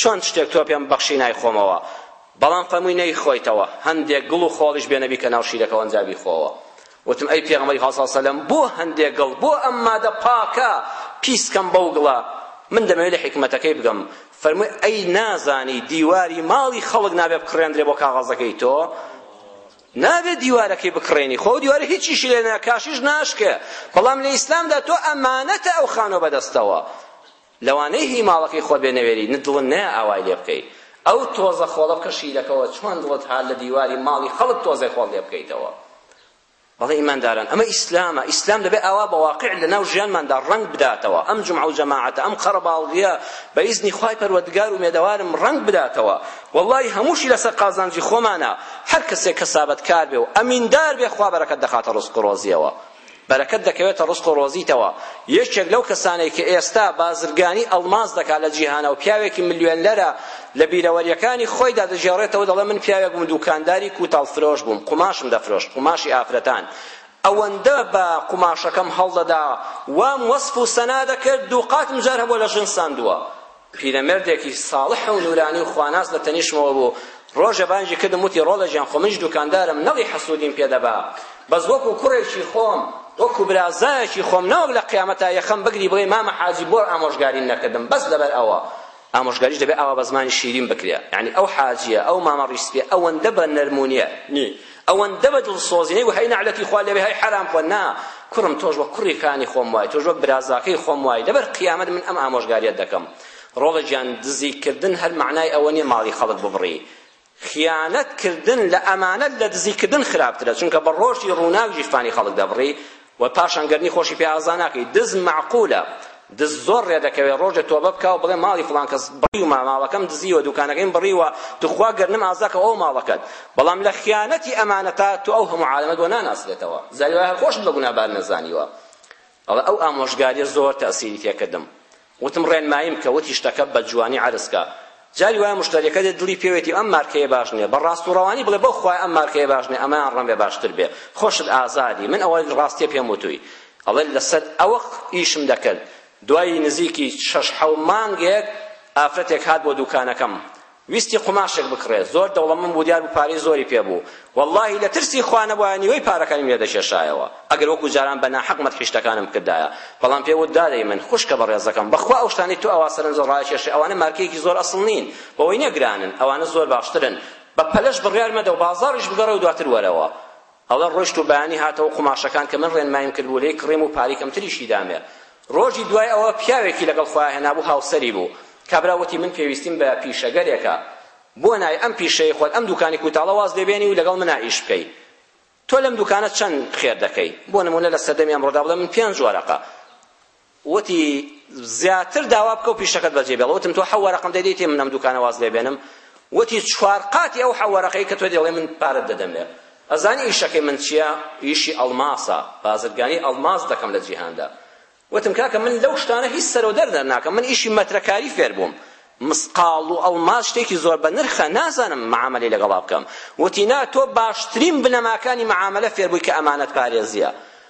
چۆن شتێک تۆ پێم بەخشی نایخۆمەوە بەڵام فەرمووی نەیخۆیتەوە هەندێک گڵ و خۆڵیش بێنە بیکە ناو شیرەکە وەنجا بیخۆوە وتم ئەی پێغەمبەری خوا صلی سەلەم بۆ هەندێک گڵ بۆ ئەم مادە پاکە پیسکەم بەو گڵە من دەمەوێت لە حکمەتەکەی بگەم فەرمووی ئەی نازانی دیواری ماڵی خەڵک نابێ بکڕێندرێ بۆ کاغەزەکەی تۆ نابێت دیوارەکەی بکڕێنی خۆ دیوارە هیچیشی لێ ناکاشیش ناشکێ بەڵام لە ئیسلامدا تۆ ئەمانەتە ئەو خانۆ بەدەستەوە لەوانەیە هی ماڵەکەی خۆت بێ نەوێری نە دڵن نەیا ئاوای لێ بکەی ئەو تۆزە خۆڵە بکە شیرەکەوە چۆن دڵت ها لە دیواری ماڵی خەڵک تۆزێ خۆڵ لێ بکەیتەوە بەڵێ ئیمانداران ئەمە ئیسلامە ئیسلام دەبێ ئاوا بە واقع لەناو ژیانماندا ڕەنگ بداتەوە ئەم جمعە و جەماعەتە ئەم قەرەباڵغیە بە ئیزنی خوای پەروەردگار ئومێدەوارم ڕەنگ بداتەوە وەڵڵاهی هەمووشی لەسەر قازانجی خۆمانە هەر کەسێک کەسابەتکار بێ و ئەمیندار بێ خوا بەرەکەت دەخاتە ڕزق و ڕۆزیەوە بەرەکەت دەکەوێتە ڕزق و ڕۆزیتەوە یەکێک لەو کەسانەی کە ئێستا بازرگانی ئەڵماس دەکات لە جیهانا و پیاوێکی ملیۆنلەرە لە بیرەوەریەکانی خۆیدا دەگێڕێتەوە دەڵێ من پیاوێک بووم دوکانداری کوتاڵ فرۆش بووم قوماشم دەفرۆشت قوماشی ئافرەتان ئەوەندە بە قوماشەکەم هەڵدەدا وام وەسف و سەنا دەکرد دووقاتم جار هەبووە لە ژن سەندووە پیرەمێردێکی ساڵح و نورانی و خواناس لە تەنیشمەوە بوو ڕۆژە بانگی کردم وتی ڕۆڵە گیان خۆ منیش دوکاندارم نەڵی حەسودیم پێ دەبا بەس وەکو کوڕێکی خۆم وەکو برازایەکی خۆم نەوەک لە قیامەتا یەخەم بگری بڵێ مامە حاجی بۆ ئامۆژگاریم نەکردم بەس لەبەر ئەوە ئامۆژگاریش دەبێت ئاوا بە زمانی شیرین بکرێ یعنی ئەو حاجیە ئەو مامە ڕیسپێ ئەوەندە بە نەرمونیە نی ئەوەندە بە دڵسۆزی نەی هەی نەعلەتی خوا لێبێ هەی حەرام خۆ نا کوڕم تۆش وەک کوڕی کانی خۆم وای تۆش وەک برازاکەی خۆم وای لەبەر قیامەت من ئەم ئامۆژگاریەت دەکەم ڕۆڵە گیان دزی کردن هەر معنای ئەوە نییە ماڵی خەڵک ببڕی خیانەت کردن لە ئەمانەت لە دزی کردن خراپترە چونکە بە ڕۆژی ڕووناک گیرفانی خەڵک دەبڕی وە پاشان گەرنی خۆشی پێ ئازا ناکەی دز مەعقولە دز زۆر ڕێ دەکەوێ ڕۆژێ تۆبە بکا و بڵێ ماڵی فڵان کەس بڕیومە ماڵەکەم دزیوە دوکانەکەیم بڕیوە توخوا گەرنم ئازا کەو ئەو ماڵەکەت بەڵام لە خیانەتی ئەمانەتا تۆ ئەو هەموو عالەمە بۆ ناناسرێتەوە زاری وایە هەر خۆشت بە گونابار نەزانیوە ئەڵێ ئەو ئامۆژگاریە زۆر تەئسیری تێکردم وتم ڕێنمایی بکە وتی شتەکە بە جوانی عەرز کە جاری وایە مشتەریەکە دێت دڵی پێ وێتی ئەم مارکەیە باش نیە بە ڕاست و ڕەوانی بڵێ بەو خوایە ئەم مارکەیە باش نیە ئەمەیان ڕەنگە باشتر بێ خۆشت ئازادی من ئەوە ڕاستیە پێم وتوی ئەڵێ لەسەر ئەوە ئیشم دەکرد دوای نزیکی شەش حەو مانگێک ئافرەتێک هات بۆ دوکانەکەم ویستی قوماشێک بکڕێت زۆر دەوڵەمەند بوو دیار بوو پارەی زۆری پێ بوو وەڵاهی لە ترسی خوا نەبوایە نیوەی پارەکانیم لێ دەکێشایەوە ئەگەر وەکو جاران بە ناحەق مەدحی شتەکانم بکردایە بەڵام پێ وت دادەی من خوشکە بەڕێزەکەم بەخوا ئەو شتانەی تۆ ئەوا سەرنج ڕاکێشی ئەوانە مارکەیەکی زۆر ئەسڵ نین بەوەی نەگرانن ئەوانە زۆر باشترن بە پەلەش بڕیار مەدە و بازاڕیش بگەڕێ و دواتر وەرەوە ئەوە ڕۆشت و بەیانی هاتەوە قوماشەکان کە من ڕێنماییم کردبوو لێی کڕیم و پارەی کەمتریشی دامێ ڕۆژی دوای ئەوە پیاوێکی لەگەڵ خۆیان هێنابوو هاوسەری بوو کابرا وتی من پێویستیم بە پیشەگەرێکە بۆ نای ئەم پیشەی خۆت ئەم دوکانی کوتاڵە واز لێبێنی و لەگەڵ منا ئیش بکەی تۆ لەم دوکانە چەند خێر دەکەی بۆ نمونە لە سەردەمی ئەمڕۆدا بڵێ من پێنج وەرەقە وتی زیاتر داوا بکە و پیشەکەت بەجێ بێڵە وتم تۆ حەو وەرەقم دەدەیتێ من ئەم دوکانە واز لێبێنم وتی چوار قاتی ئەو حەو وەرەقەی کە تۆ دەڵێ من پارەت دەدەم لێ ئەزانی ئیشەکەی من چیە؟ ئیشی ئەڵماسە، بازرگانی ئەڵماس دەکەم لە جیهاندا. وتم کاکە من لەو شتانە هیچ سەرو دەر دەرناکەم، من ئیشی مەترەکاری فێر بووم. مسقاڵ و ئەڵماس شتێکی زۆر بە نرخە، نازانم معامەلەی لەگەڵا بکەم. وتی نا تۆ باشترین بنەماکانی معامەلە فێر بووی کە ئەمانەت پارێزیە.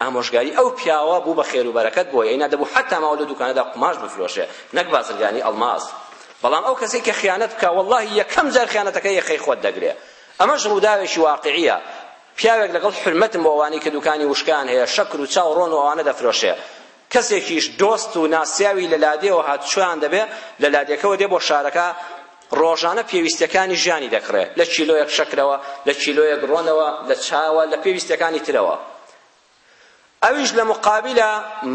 ئامۆژگاری ئەو پیاوە بوو بە خێر و بەرەکەت بۆی ئەینا دەبوو حەتا ماوە لەو دوکانەدا قوماش بفرۆشێ نەک بازرگانی ئەڵماس بەڵام ئەو کەسێک کە خیانەت بکا والله یەکەم جار خیانەتەکە یەخەی خۆت دەگرێ ئەمەش ڕووداوێکی واقعیە پیاوێک لەگەڵ حرمەتم بۆ ئەوانەی کە دوکانی وشکان هەیە شەکر و چاو ڕۆن و ئەوانە دەفرۆشێ کەسێکیش دۆست و ناسیاوی لە لادێوە هاتوچۆیان دەبێ، لە لادێکەوە دێ بۆ شارەکە، ڕۆژانە پێویستییەکانی ژیانی دەکڕێ، لە کیلۆیەک شەکرەوە، لە کیلۆیەک ڕۆنەوە، لە چاوە، لە پێویستییەکانی ترەوە. ئەویش لە موقابیلا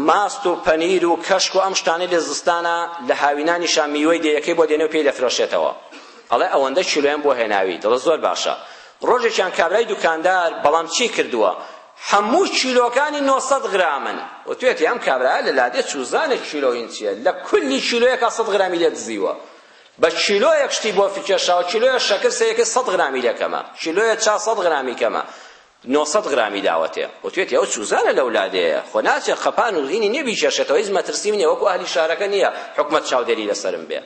ماست و پەنیر و کەشک و ئەم شتانەی لە زستانا، لە هاوینانیشا میوەی دێیەکەی بۆ دێنێ و پێی دەفرۆشێتەوە. ئەڵێ ئەوەندە کیلۆیەم بۆ هێناوی، دەڵێ زۆر باشە. ڕۆژێکیان کابرای دوکاندار بەڵام چی کردووە؟ هەموو کیلۆکانی نۆ سەد غرامن وتوێتی ئەم کابرایە لە لادێ چوو زانێ کیلۆ هین چییە لە کولی کیلۆیەکە سەد غرامی لێ دزیوە بە کیلۆیەک شتی بۆ فکێشاوە کیلۆیە شەکر سەیەکە سەد غرامی لێ کەمە کیلۆیە چا سەد غرامی کەمە نۆ سەد غرامی داوەتێ وتوێتی ئەو چوزانە لەو لادێیە خۆ ناچێ قەپان و هینی نییە بیکێشێتەوە هیچ مەترسیم نییە وەکو ئەهلی شارەکە نییە حکومەت چاودێری لەسەرم بێ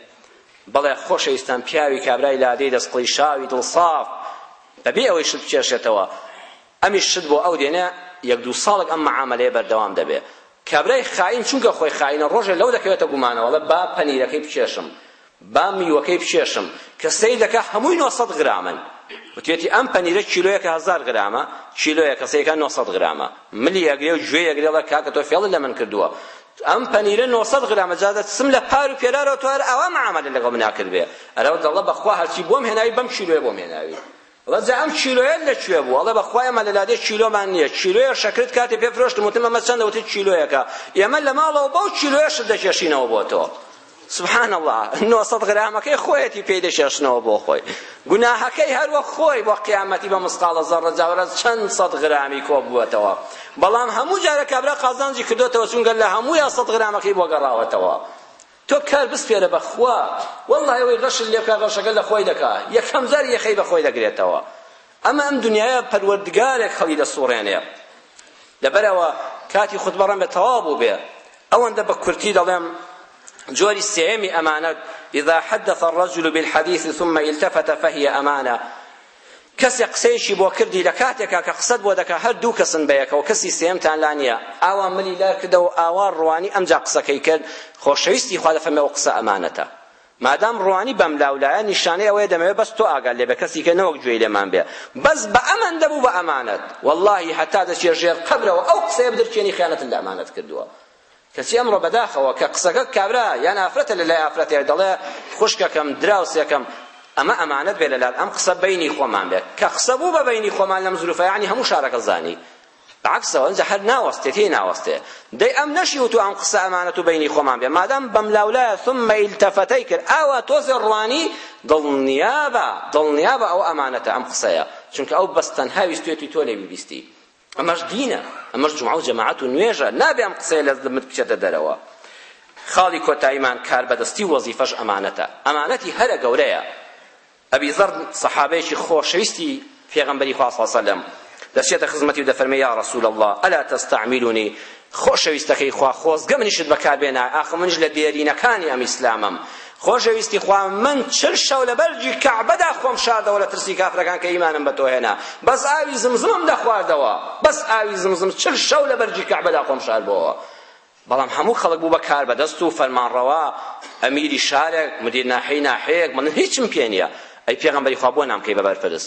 بەڵێ خۆشەویستان پیاوی کابرای لادێی دەستقڵی شاوی دڵساف بەبێ ئەوەی شت بکێشێتەوە ئەمیش شت بۆ ئەو دێنێ یەک دوو ساڵێک ئەم مەعامەلەیە بەردەوام دەبێ کابرای خائین چونکە خۆی خائینە ڕۆژێ لەو دەکەوێتە گومانەوە ئەڵێ با پەنیرەکەی بکێشم با میوەکەی بکێشم کە سەیر دەکا هەمووی نۆ سەد غرامن وتێتی ئەم پەنیرە کیلۆیەکە هەزار غرامە کیلۆیە کە سەیرکە نۆ سەد غرامە ملی ئەگرێ و گوێی ئەگرێ ئەڵێ کاکە تۆ فێڵت لە من کردووە ئەم پەنیرە 900 غرامە جا دەچم لە پار و پێرارەوە تو هەر ئەوا معاملە لەگەڵ منا کردبێ ئەرەوە دەڵە بەخوا هەرچی بۆم هێناوی بەم کیلۆیە بۆم هێناوی ڕەجە ئەم کیلۆیەت لە کوێ بوو ئەڵێ بەخوا ئێمە لە لادێ کیلۆمان نییە کیلۆیە شەکرت کاتێ پێ فرۆشتم وتم ئەمە چەندە وتی کیلۆیەکە ئێمە لە ماڵەوە بەو کیلۆیە شت دەکێشینەوە بۆ تۆ سبحان الله نۆ سەد غرامەکەی خۆیەتی پێی دەکێشنەوە بۆ خۆی گوناهەکەی هەروە خۆی بۆ قیامەتی بە مسقاڵە زەڕە جاورە چەند سەد غرامی کۆ بووەتەوە بەڵام هەموو جارە کابرا قازانجی کردوتەوە چونکە لە هەموویا سەد غرامەکەی بۆ گەڕاوەتەوە تۆ کار بسپێرە بە خوا واللە ئەوەی غەشت لێ بکا غەشەکە لە خۆی دەکا یەکەم جار یەخەی بە خۆی دەگرێتەوە ئەمە ئەم دنیایە پەروەردگارێک هەڵی دەسوڕێنێ لەبەرەوە کاتی خوتبە ڕەنگە تەواو بوو بێ ئەوەندە بە کورتی دەڵێم جۆری سێمی ئەمانەت إذا حدث الرجل بالحديث ثم التفت فهي أمانة کەسێک قسەیەکی بۆ کردی لە کاتێکا کە قسەت بۆ دەکا هەر دوو کەسن بەیەکەوە کەسی سێیەمتان لا نییە ئاوا ملی لار کردەوە ئاوا ڕوانی ئەمجا قسەکەی کرد خۆشەویستی خوا دەفەرمێ ئەو قسە ئەمانەتە مادام ڕوانی بەم لاو لایە نیشانەی ئەوەیە دەمەوێ بەس تۆ ئاگات لێ بێ کەسی کە نەوەک گوێی لێمان بێ بەس بە ئەمەن دەبوو بە ئەمانەت وەڵڵاهی هەتا دەچێ ژێر قەبرەوە ئەو قسەیە بدرکێنی خیانەتت لە ئەمانەت کردووە کەچی ئەمڕۆ بەداخەوە کە قسەکە کابرا یان ئافرەتە لە لای ئافرەتێک دەڵێ خوشکەکەم دراوسێکەم ئەمە ئەمانەت بێ لەلات ئەم قسە بینی خۆمان بێت کە قسە بوو بە بینی خۆمان لەم زروفە یعنی هەموو شارەکە زانی عکسەوە ئەنجا هەر ناوەستێ تێی ناوەستێ دەی ئەم نەشی وتو ئەم قسە ئەمانەت و بینی خۆمان بێ مادام بەم لاولایە ثم التفتەی کرد ئاوا تۆزێ ڕوانی دڵنیابە دڵنیابە ئەو ئەمانەتە ئەم قسەیە چونکە ئەو بەس تەنها ویستێتی تۆ لێ بیبیستی ئەمەش دینە ئەمەش جومعە و جەماعەت و نوێژە نابێ ئەم قسەیە لە دڵت بچێتە دەرەوە خاڵی کۆتاییمان کاربەدەستی و وەزیفەش ئەمانەتە ئەمانەتی هەرە گەورەیە ئەبی زەڕ سەحابەیەکی خۆشەویستی پێغەمبەری خوا صلی الله علیه و سلم دەچێتە خزمەتی و دەفەرمێ یا رسول الله الا تستعملني خۆشەویستەکەی خوا خۆزگە منیشت بەکار بێنا ئاخۆ منیش لە دێرینەکانی ئەم ئیسلامەم خۆشەویستی خوا من چل شەو لە بەرگی کەعبەدا خۆم شاردەوە لە ترسی کافرەکان کە ئیمانم بە تۆ هێنا بەس ئاوی زمزمم دەخواردەوە بەس ئاوی زمزم چل شەو لە بەرگی کەعبەدا خۆم شاردبەوە بەڵام هەموو خەڵک بوو بە کاربەدەست و فەرمانڕەوا ئەمیری شارێک مدیر ناحیەی ناحەیەک من هیچم پێ نییە ئەی پێغەمبەری خوا بۆ نامکەی بە بەرپرس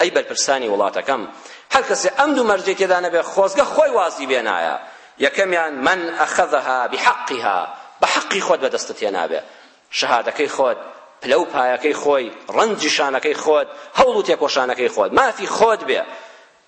ئەی بەرپرسانی وڵاتەکەم هەر کەسێ ئەم دوو مەرجەی تێدا نەبێ خۆزگە خۆی وازی بێنایە یەکەمیان من ئەخەذەها بحەقیها بە حەقی خۆت بەدەستت هێنابێ شەهادەکەی خۆت پلە و پایەکەی خۆی ڕەنجی شانەکەی خۆت هەوڵ و تێکۆشانەکەی خۆت مافی خۆت بێ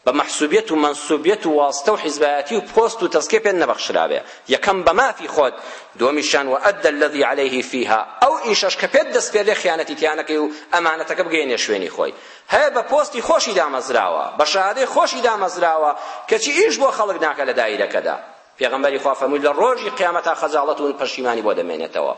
بە مەحسوبیت و منسوبیت و واستە و حیزبایەتی و پۆست و تەسکێ پێ نەبەخشرابێ یەکەم بە مافی خۆت دووەمیشیان، وأد الذی علیه فیها، ئەو ئیشەش کە پێت دەسپێردرێ خیانەتی تیا نەکەی و ئەمانەتەکە بگەیەنێ شوێنی خۆی. هەیە بە پۆستی خۆشی دامەزراوە، بە شەهادەی خۆشی دامەزراوە، کەچی ئیش بۆ خەڵک ناکا لە دایرەکەدا. پێغەمبەری خوا فەرمووی لە ڕۆژی قیامەتا خەجاڵەت و پەشیمانی بۆ دەمێنێتەوە.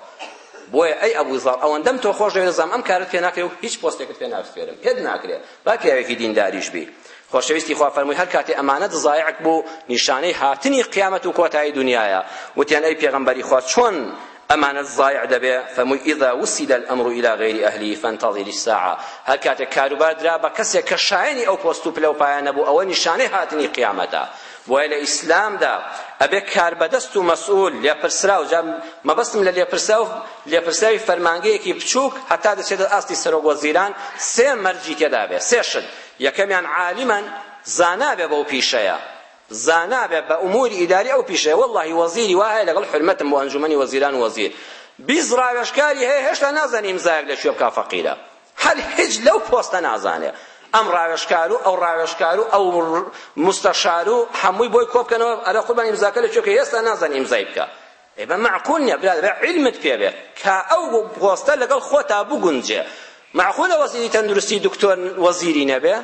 بۆیە ئەی ئەبوزەڕ ئەوەندەم تۆ خۆش دەوێت دەزانم ئەم کارەت پێ ناکرێ و هیچ پۆستێکت پێ ناسپێرم، پێت ناکرێ. با پیاوێکی دینداریش بی خۆشەویستی خوا فەرمووی هەر کاتێ ئەمانەت زایعک بوو نیشانەی هاتنی قیامەت و کۆتایی دنیایە وتیان ئەی پێغەمبەری خوا چۆن ئەمانەت زایع دەبێ فەرمووی ئیذا وسد الامر الى غیر اهلی فانتظر الساعه هەر کاتێک کاروبار درا بە کەسێک کە شایەنی ئەو پۆست و پلە و پایە نەبوو ئەوە نیشانەی هاتنی قیامەتە بۆیە لە ئیسلامدا ئەبێ کاربەدەست و مەسئول لێپرسراو جا مەبەستم لە لێپرسراو لێپرسراوی فەرمانگەیەکی بچووک هەتا دەچێتە ئاستی سەرۆک وەزیران سێ مەرجی تێدا بێ سێ شت یەکەمیان عالیمەن زانا بێ بەو پیشەیە زانا بێ بە ئوموری ئیداری ئەو پیشەیە وەڵڵاهی وەزیری وا هەیە لەگەڵ حورمەتم بۆ ئەنجومەنی وەزیران و وەزیر بیست ڕاوێژکاری هەیە هێشتا نازانێ ئیمزایەک لەکوێ بکا فەقیرە هەر هیچ لەو پۆستە نازانێ ئەم ڕاوێژکارو ئەو ڕاوێژکارو ئەو مستەشارو هەمووی بۆی کۆبکەنەوە ئەرە قوربان ئیمزاکە لە کوێکە ئێستا نازان ئیمزای بکە ئێ بە معقول نیە برادر علمت پێ بێ کا ئەو پۆستە لەگەڵ خۆتا بگونجێ معقولە وەزیری تەندروستی دکتۆر وەزیری نەبێ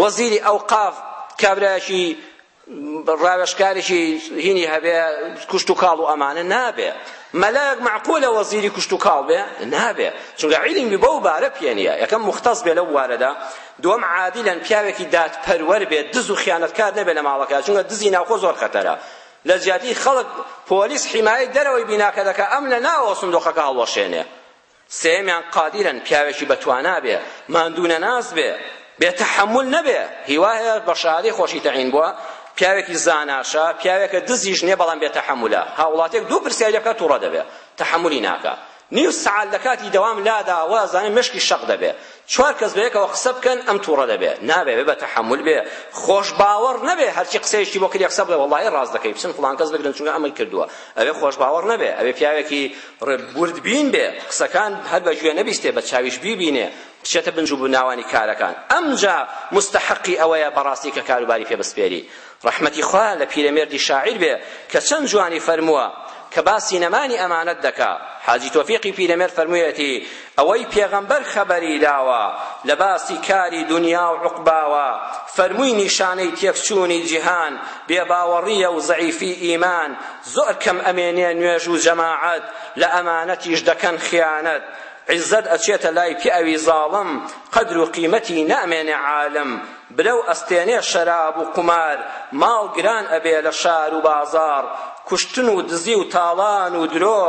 وەزیری ئەوقاف کابرایەکی ڕاوێژکارێکی هینی هەبێ کوشت و کاڵ و ئەمانە نابێ مەلایەک معقولە وەزیری کوشت و کاڵ بێ نابێ چونکە عیلمی بەو بارە پێ نییە یەکەم مختص بێ لەو بارەدا دووەم عادلەن پیاوێکی دادپەروەر بێ دز و خیانەتکار نەبێ لە ماڵەکە چونکە دزی ناوخۆ زۆر خەتەرە لە جیاتی خەڵک پۆلیس حیمایەی دەرەوەی بیناکە دەکا ئەم لە ناوەوە سندوقەکە هەڵوەشێنێ سێیەمیان قادیرن پیاوێکی بەتوانا بێ، ماندوونەناس بێ، بێ تەحەمول نەبێ، هیوا هەیە بە شەهادەی خۆشی تەعین بووە، پیاوێکی زاناشە، پیاوێکە دزیش نییە بەڵام بێ تەحەمولە، هاووڵاتییەک دوو پرسیاری لێ بکات تووڕە دەبێ، تەحەمولی ناکا. نیو سەعات لە کاتی دەوام لادا وازانێ مشکی شەق دەبێ. چوار کەس بەیەکەوە قسە بکەن ئەم توڕە دەبێ نابێ بێ بە تەحەمول بێ خۆش باوەڕ نەبێ هەرچی قسەیەکی بۆ کردی قسە بڵێ وەڵڵاهی ڕاست دەکەی بچن فڵان کەس بگرن چونکە ئەمەی کردووە ئەوێ خۆش باوەڕ نەبێ ئەوێ پیاوێکی وردبین بێ قسەکان هەر بە گوێ نەبیستێ بە چاویش بیبینێ بچێتە بنج و بناوانی کارەکان ئەمجا مستحقی ئەوەیە بەڕاستی کە کاروباری پێ بسپێری ڕەحمەتی خوا لە پیرەمێردی شاعیر بێ کە چەند جوانی فەرمووە کە باسی نەمانی ئەمانەت دەکا، حاجی تۆفیقی پیرەمێرد فەرموویەتی، ئەوەی پێغەمبەر خەبەری داوە لە باسی کاری دونیا و عوقباوە، فەرمووی نیشانەی تێکچوونی جیهان بێ باوەڕییە و زەعیفی ئیمان، زۆر کەم ئەمێنێ نوێژ و جەماعەت، لە ئەمانەتیش دەکەن خیانەت، عیزەت ئەچێتە لای پیاوی زاڵم، قەدر و قیمەتی نامێنێ عالم. برەو ئەستێنێ شەراب و قومار ماڵ گران ئەبێ لە شار و بازاڕ کوشتن و دزی و تاڵان و درۆ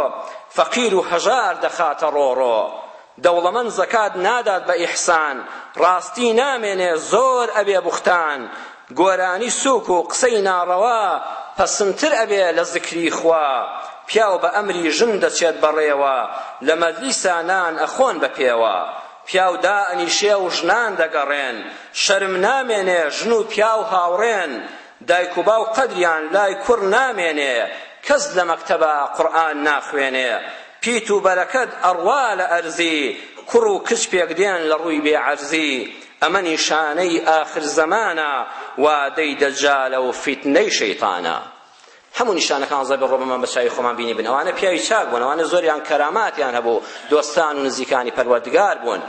فەقیر و هەژار دەخاتە ڕۆڕۆ دەوڵەمەند زەکات نادات بە ئیحسان ڕاستی نامێنێ زۆر ئەبێ بوختان گۆرانی سووک و قسەی ناڕەوا پەسندتر ئەبێ لە زکری خوا پیاو بە ئەمری ژن دەچێت بەڕێوە لە مەجلیسا نان ئەخۆن بە پێوە پیاو دائەنیشێ و ژنان دەگەڕێن، شەرم نامێنێ، ژن و پیاو هاوڕێن، دایک و باوک قەدریان لای کوڕ نامێنێ، کەس لە مەکتەبا قورئان ناخوێنێ، پیت و بەرەکەت ئەڕوا لە ئەرزی، کوڕ و کچ پێک دێن لە ڕووی بێ عەرزی، ئەمە نیشانەی ئاخر زەمانە، وادەی دەجالە و فیتنەی شەیتانە. هەموو نیشانەکان ئازای بە ڕۆبمان بە چاوی خۆمان بینی بن ئەوانە پیاوی چاک بوون ئەوانە زۆریان کەراماتیان هەبوو دۆستان و نزیکانی پەروەردگار بوون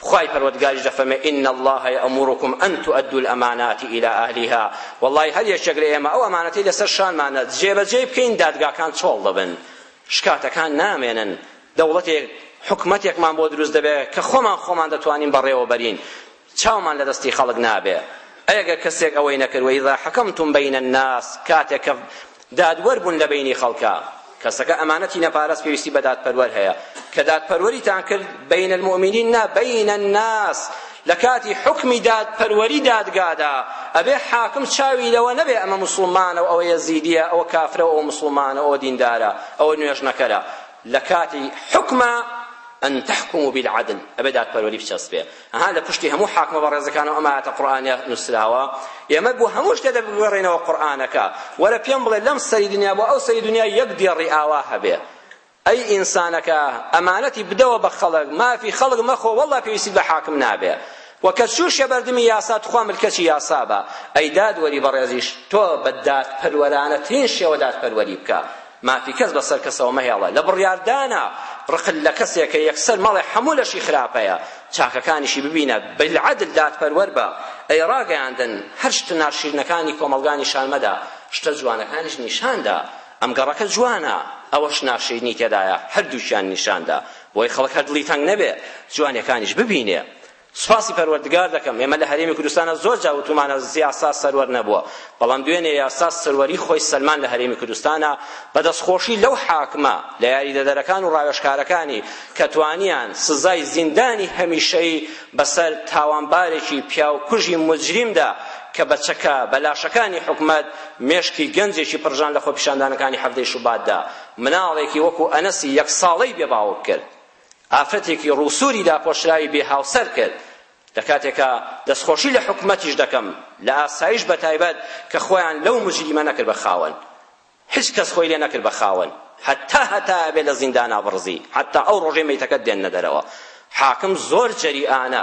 خوای پەروەردگاریش دەفەرمێ ان الله یامرکم ان تؤدوا الامانات الى اهلها والله هەر یەکێک لە ئێمە ئەو ئەمانەتی لەسەر شانمانە جێبەجێ بکەین دادگاکان چۆڵ دەبن شکاتەکان نامێنن دەوڵەتێک حکومەتێکمان بۆ دروست دەبێت کە خۆمان خۆمان دەتوانین بەڕێوە بەرین چاومان لە دەستی خەڵک نابێ ئەی ئەگەر کەسێک ئەوەی نەکرد وەیزا حەکەمتوم بەینە الناس کاتێک کە دادوەر بوون لە بینی خەڵکا کەسەکە ئەمانەتی نەپارست پێویستی بە دادپەروەر هەیە کە دادپەروەریتان کرد بین المؤمنین نا بین الناس لە کاتی حکمی دادپەروەری دادگادا ئەبێ حاکم چاوی لەوە نەبێ ئەمە مسلمانە و ئەوە یەزیدیە ئەوە کافرە و ئەوە مسلمانە ئەوە دیندارە ئەوە نوێژنەکەرە لە کاتی حکمە أن تحكموا بالعدل أبي داد پروری بچسبه ئەها لە پشتی هەموو حاکمە بەڕێزەکانەوە ئەم ئایەتە قورئانیە نووسراوە ئێمە بۆ هەموو شتێ دەبگەڕێنەوە قورئانەکە وەرە پێم بڵێ لەم سەری دنیا بۆ ئەو سەری دنیا یەک دێڕی ئاوا هەبێ ئەی ئینسانەکە ئەمانەتی بدەوە بە خەڵک مافی خەڵک مەخۆ وەڵڵا پێویستی بە حاکم نابێ و کە چوشە بەردمی یاسا تخوا ملکەچی یاسا بە ئەی دادوەری بەڕێزیش تۆ بە دادپەروەرانەترین شێوە دادپەروەری بکە مافی کەس بەسەر کەسەوە مەهێڵە لە بڕیاردانا ڕقت لە کەسێکە یەکسەر مەڵێ هەموو لەشی خراپەیە چاکەکانیشی ببینە بالعدل دادپەروەر بە ئەی ڕاگەیاندن هەر شتە ناشیرنەکانی کۆمەڵگا نیشان مەدە شتە جوانەکانیش نیشاندا ئەم گەڕەکە جوانە ئەوەش ناشیرنی تێدایە هەردووکیان نیشاندا بۆی خەڵک هەر دڵی تەنگ نەبێ جوانەکانیش ببینێ سوپاسی پەروەردگار دەکەم ئێمە لە هەرێمی کوردستانا زۆر جار وتومانە یاسا سەروەر نەبووە بەڵام دوێنێ یاسا سەروەری خۆی سەلمان لە هەرێمی کوردستانا بە دەستخۆشی لەو حاکمە لە یاریدەدەرەکان و ڕاوێژکارەکانی کە توانیان سزای زیندانی هەمیشەیی بەسەر تاوانبارێکی پیاوکوژی موجریمدا کە بە چەکە بە لاشەکانی حکومەت مێشکی گەنجێکی پڕژان لە خۆپیشاندانەکانی حەڤدەی شوباتدا مناڵێکی وەکو ئەنەسی یەک ساڵەی بێ باوک کرد ئافرەتێکی ڕووسوری داپۆشراوی بێ هاوسەر کرد لە کاتێکا دەستخۆشی لە حکومەتیش دەکەم لە ئاسایش بە تایبەت کە خۆیان لەو مجریمە نەکرد بە خاوەن هیچ کەس خۆی لێ نەکرد بە خاوەن هەتا هەتا بێ لە زیندانا بڕزی هەتا ئەو ڕۆژەی مەیتەکەت دێننە دەرەوە حاکم زۆر جەریئانە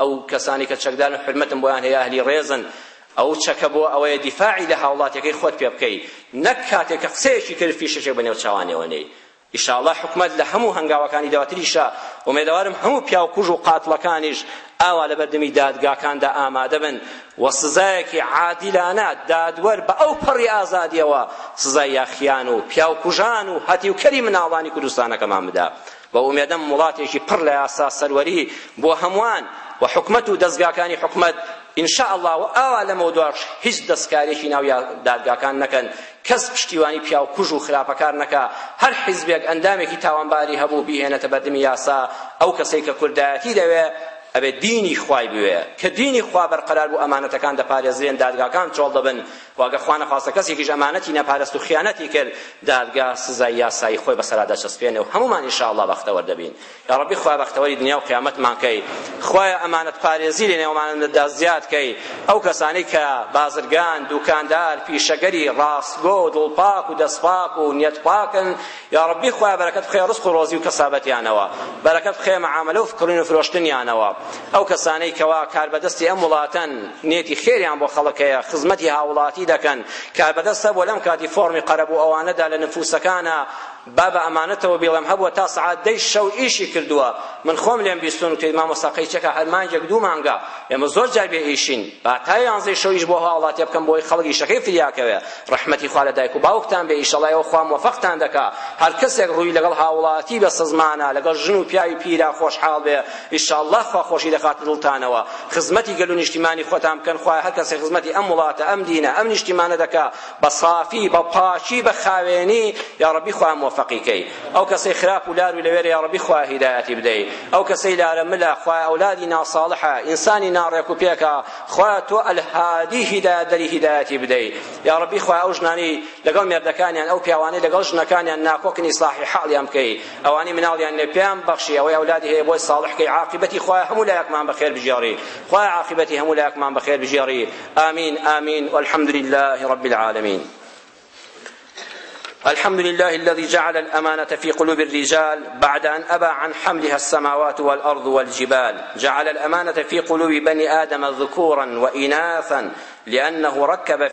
ئەو کەسانەی کە چەکدارن و حورمەتم بۆیان هەیە ئەهلی ڕێزن، ئەو چەکە بۆ ئەوەیە دیفاعی لە هاوڵاتیەکەی خۆت پێ بکەی نەک کاتێک کە قسەیەکی کرد فیشەکێک بە نێو چاوانیەوە نێی. ئیشاڵڵا حکومەت لە هەموو هەنگاوەکانی دواتریشا ئومێدەوارم هەموو پیاوکوژ و قاتڵەکانیش ئاوا لە بەردەمی دادگاکاندا ئامادە بن و سزایەکی عادیلانە دادوەر بە ئەو پەڕی ئازادیەوە سزای یاخیان و پیاوکوژان و هەتیوکەری مناڵانی کوردستانەکەمان بدا. بە ئومێدم وڵاتێکی پڕ لە یاسا سەروەری بۆ هەمووان و حکومەت و دەزگاکانی حکومەت ان شاء الله و ئاوا لەمەو دواش هیچ دەستکارێکی ناو دادگاکان نەکەن کەس پشتیوانی پیاو کوژ و خراپەکار نەکا هەر حیزبێک ئەندامێکی تاوانباری هەبوو بیهێنێتە بەردمی یاسا ئەو کەسەی کە کوردایەتی دەوێ ئەبێ دینی خوای بوێ کە دینی خوا بەرقەرار بوو ئەمانەتەکان دەپارێزرێن دادگاکان چۆڵ دەبن وە گەر خوانەخواستە کەسێکیش ئەمانەتی نەپارست و خیانەتی کرد دادگا سزای یاسایی خۆی بەسەرا دەچەسپێنێ و هەموومان ئینشاءاللە بەختەوەر دەبین یا ربی خوا بەختەوەری دنیا و قیامەتمان کەی خوایە ئەمانەت پارێزی لە نێوانماندا زیاد کەی ئەو کەسانەی کە بازرگان دوکاندار پیشەگەری ڕاستگۆ و دڵپاک و دەستپاک و نیەت پاکن یاڕەبی خوایە بەرەکەت بخەیە ڕزق و ڕۆزی و کەسابەتیانەوە بەرەکەت بخەیە مەعامەلە و کڕین و فرۆشتنیانەوە ئەو کەسانەی کەوا کاربەدەستی ئەم وڵاتەن نیەتی خێریان بۆ خەڵک هەیە خزمەتی هاوڵاتی دەکەن کاربەدەست هەبووە لەم کاتی فۆڕمی قەرەبوو ئەوانەدا لە نفوسەکانە با بە ئەمانەتەوە بیڵێم هەبووە تا سەعات دەی شەو ئیشی کردووە من خۆم لێم بیستون کە مامۆستا قەیچەکە هەر مانگێک دوو مانگە ئێمە زۆر جار بێ ئیشین با تا یانزەی شەویش بۆ هاوڵاتیە بکەم بۆی خەڵکی شەکەی فریاکەوێ ڕەحمەتی خوا لە دایک و باوکتان بێ ئیشەڵا ئێوە خوا موفقتان دەکا هەر کەسێک ڕووی لەگەڵ هاوڵاتی بە سزمانە لەگەڵ ژن و پیاوی پیرا خۆشحاڵ بێ ئیشەڵا خوا خۆشی دەخاتە دڵتانەوە خزمەتی گەل و نیشتیمانی خۆتان بکەن خوایە هەر کەسێک خزمەتی ئەم وڵاتە ئەم دینە ئەم نیشتیمانە دەکا بە سافی بە پاکی بە خاوێنی یا ڕەبی خوا موفقی کەی ئەو کەسەی خراپ و لار و لەوێرە یاڕەبی خوایە هیدایەتی بدەی ئەو کەسەی لارە ملە خوایە ئەولادی ناساڵحە ئینسانی ناڕێک و پێکە خوایە تۆ ئەلهادی هیدایەت دەری هیدایەتی بدەی یاڕەبی خوایە ئەو ژنانی لەگەڵ مێردەکانیان ئەو پیاوانەی لەگەڵ ژنەکانیان ناکۆکن ئیسلاحی حاڵیان بکەی ئەوانی مناڵیان لێ پێیان بەخشی ئەوەی ئەولادی هەیە بۆی ساڵح کەی عاقبەتی خوایە هەموو لایەکمان بەخێر بژێڕی خوایە عاقبەتی هەموو لایەکمان بەخێر بژێڕی آمین آمین والحمد لله رب العالمین الحمد لله الذي جعل الأمانة في قلوب الرجال بعد أن أبى عن حملها السماوات والأرض والجبال جعل الأمانة في قلوب بني آدم ذكورا وإناثا لأنه ركب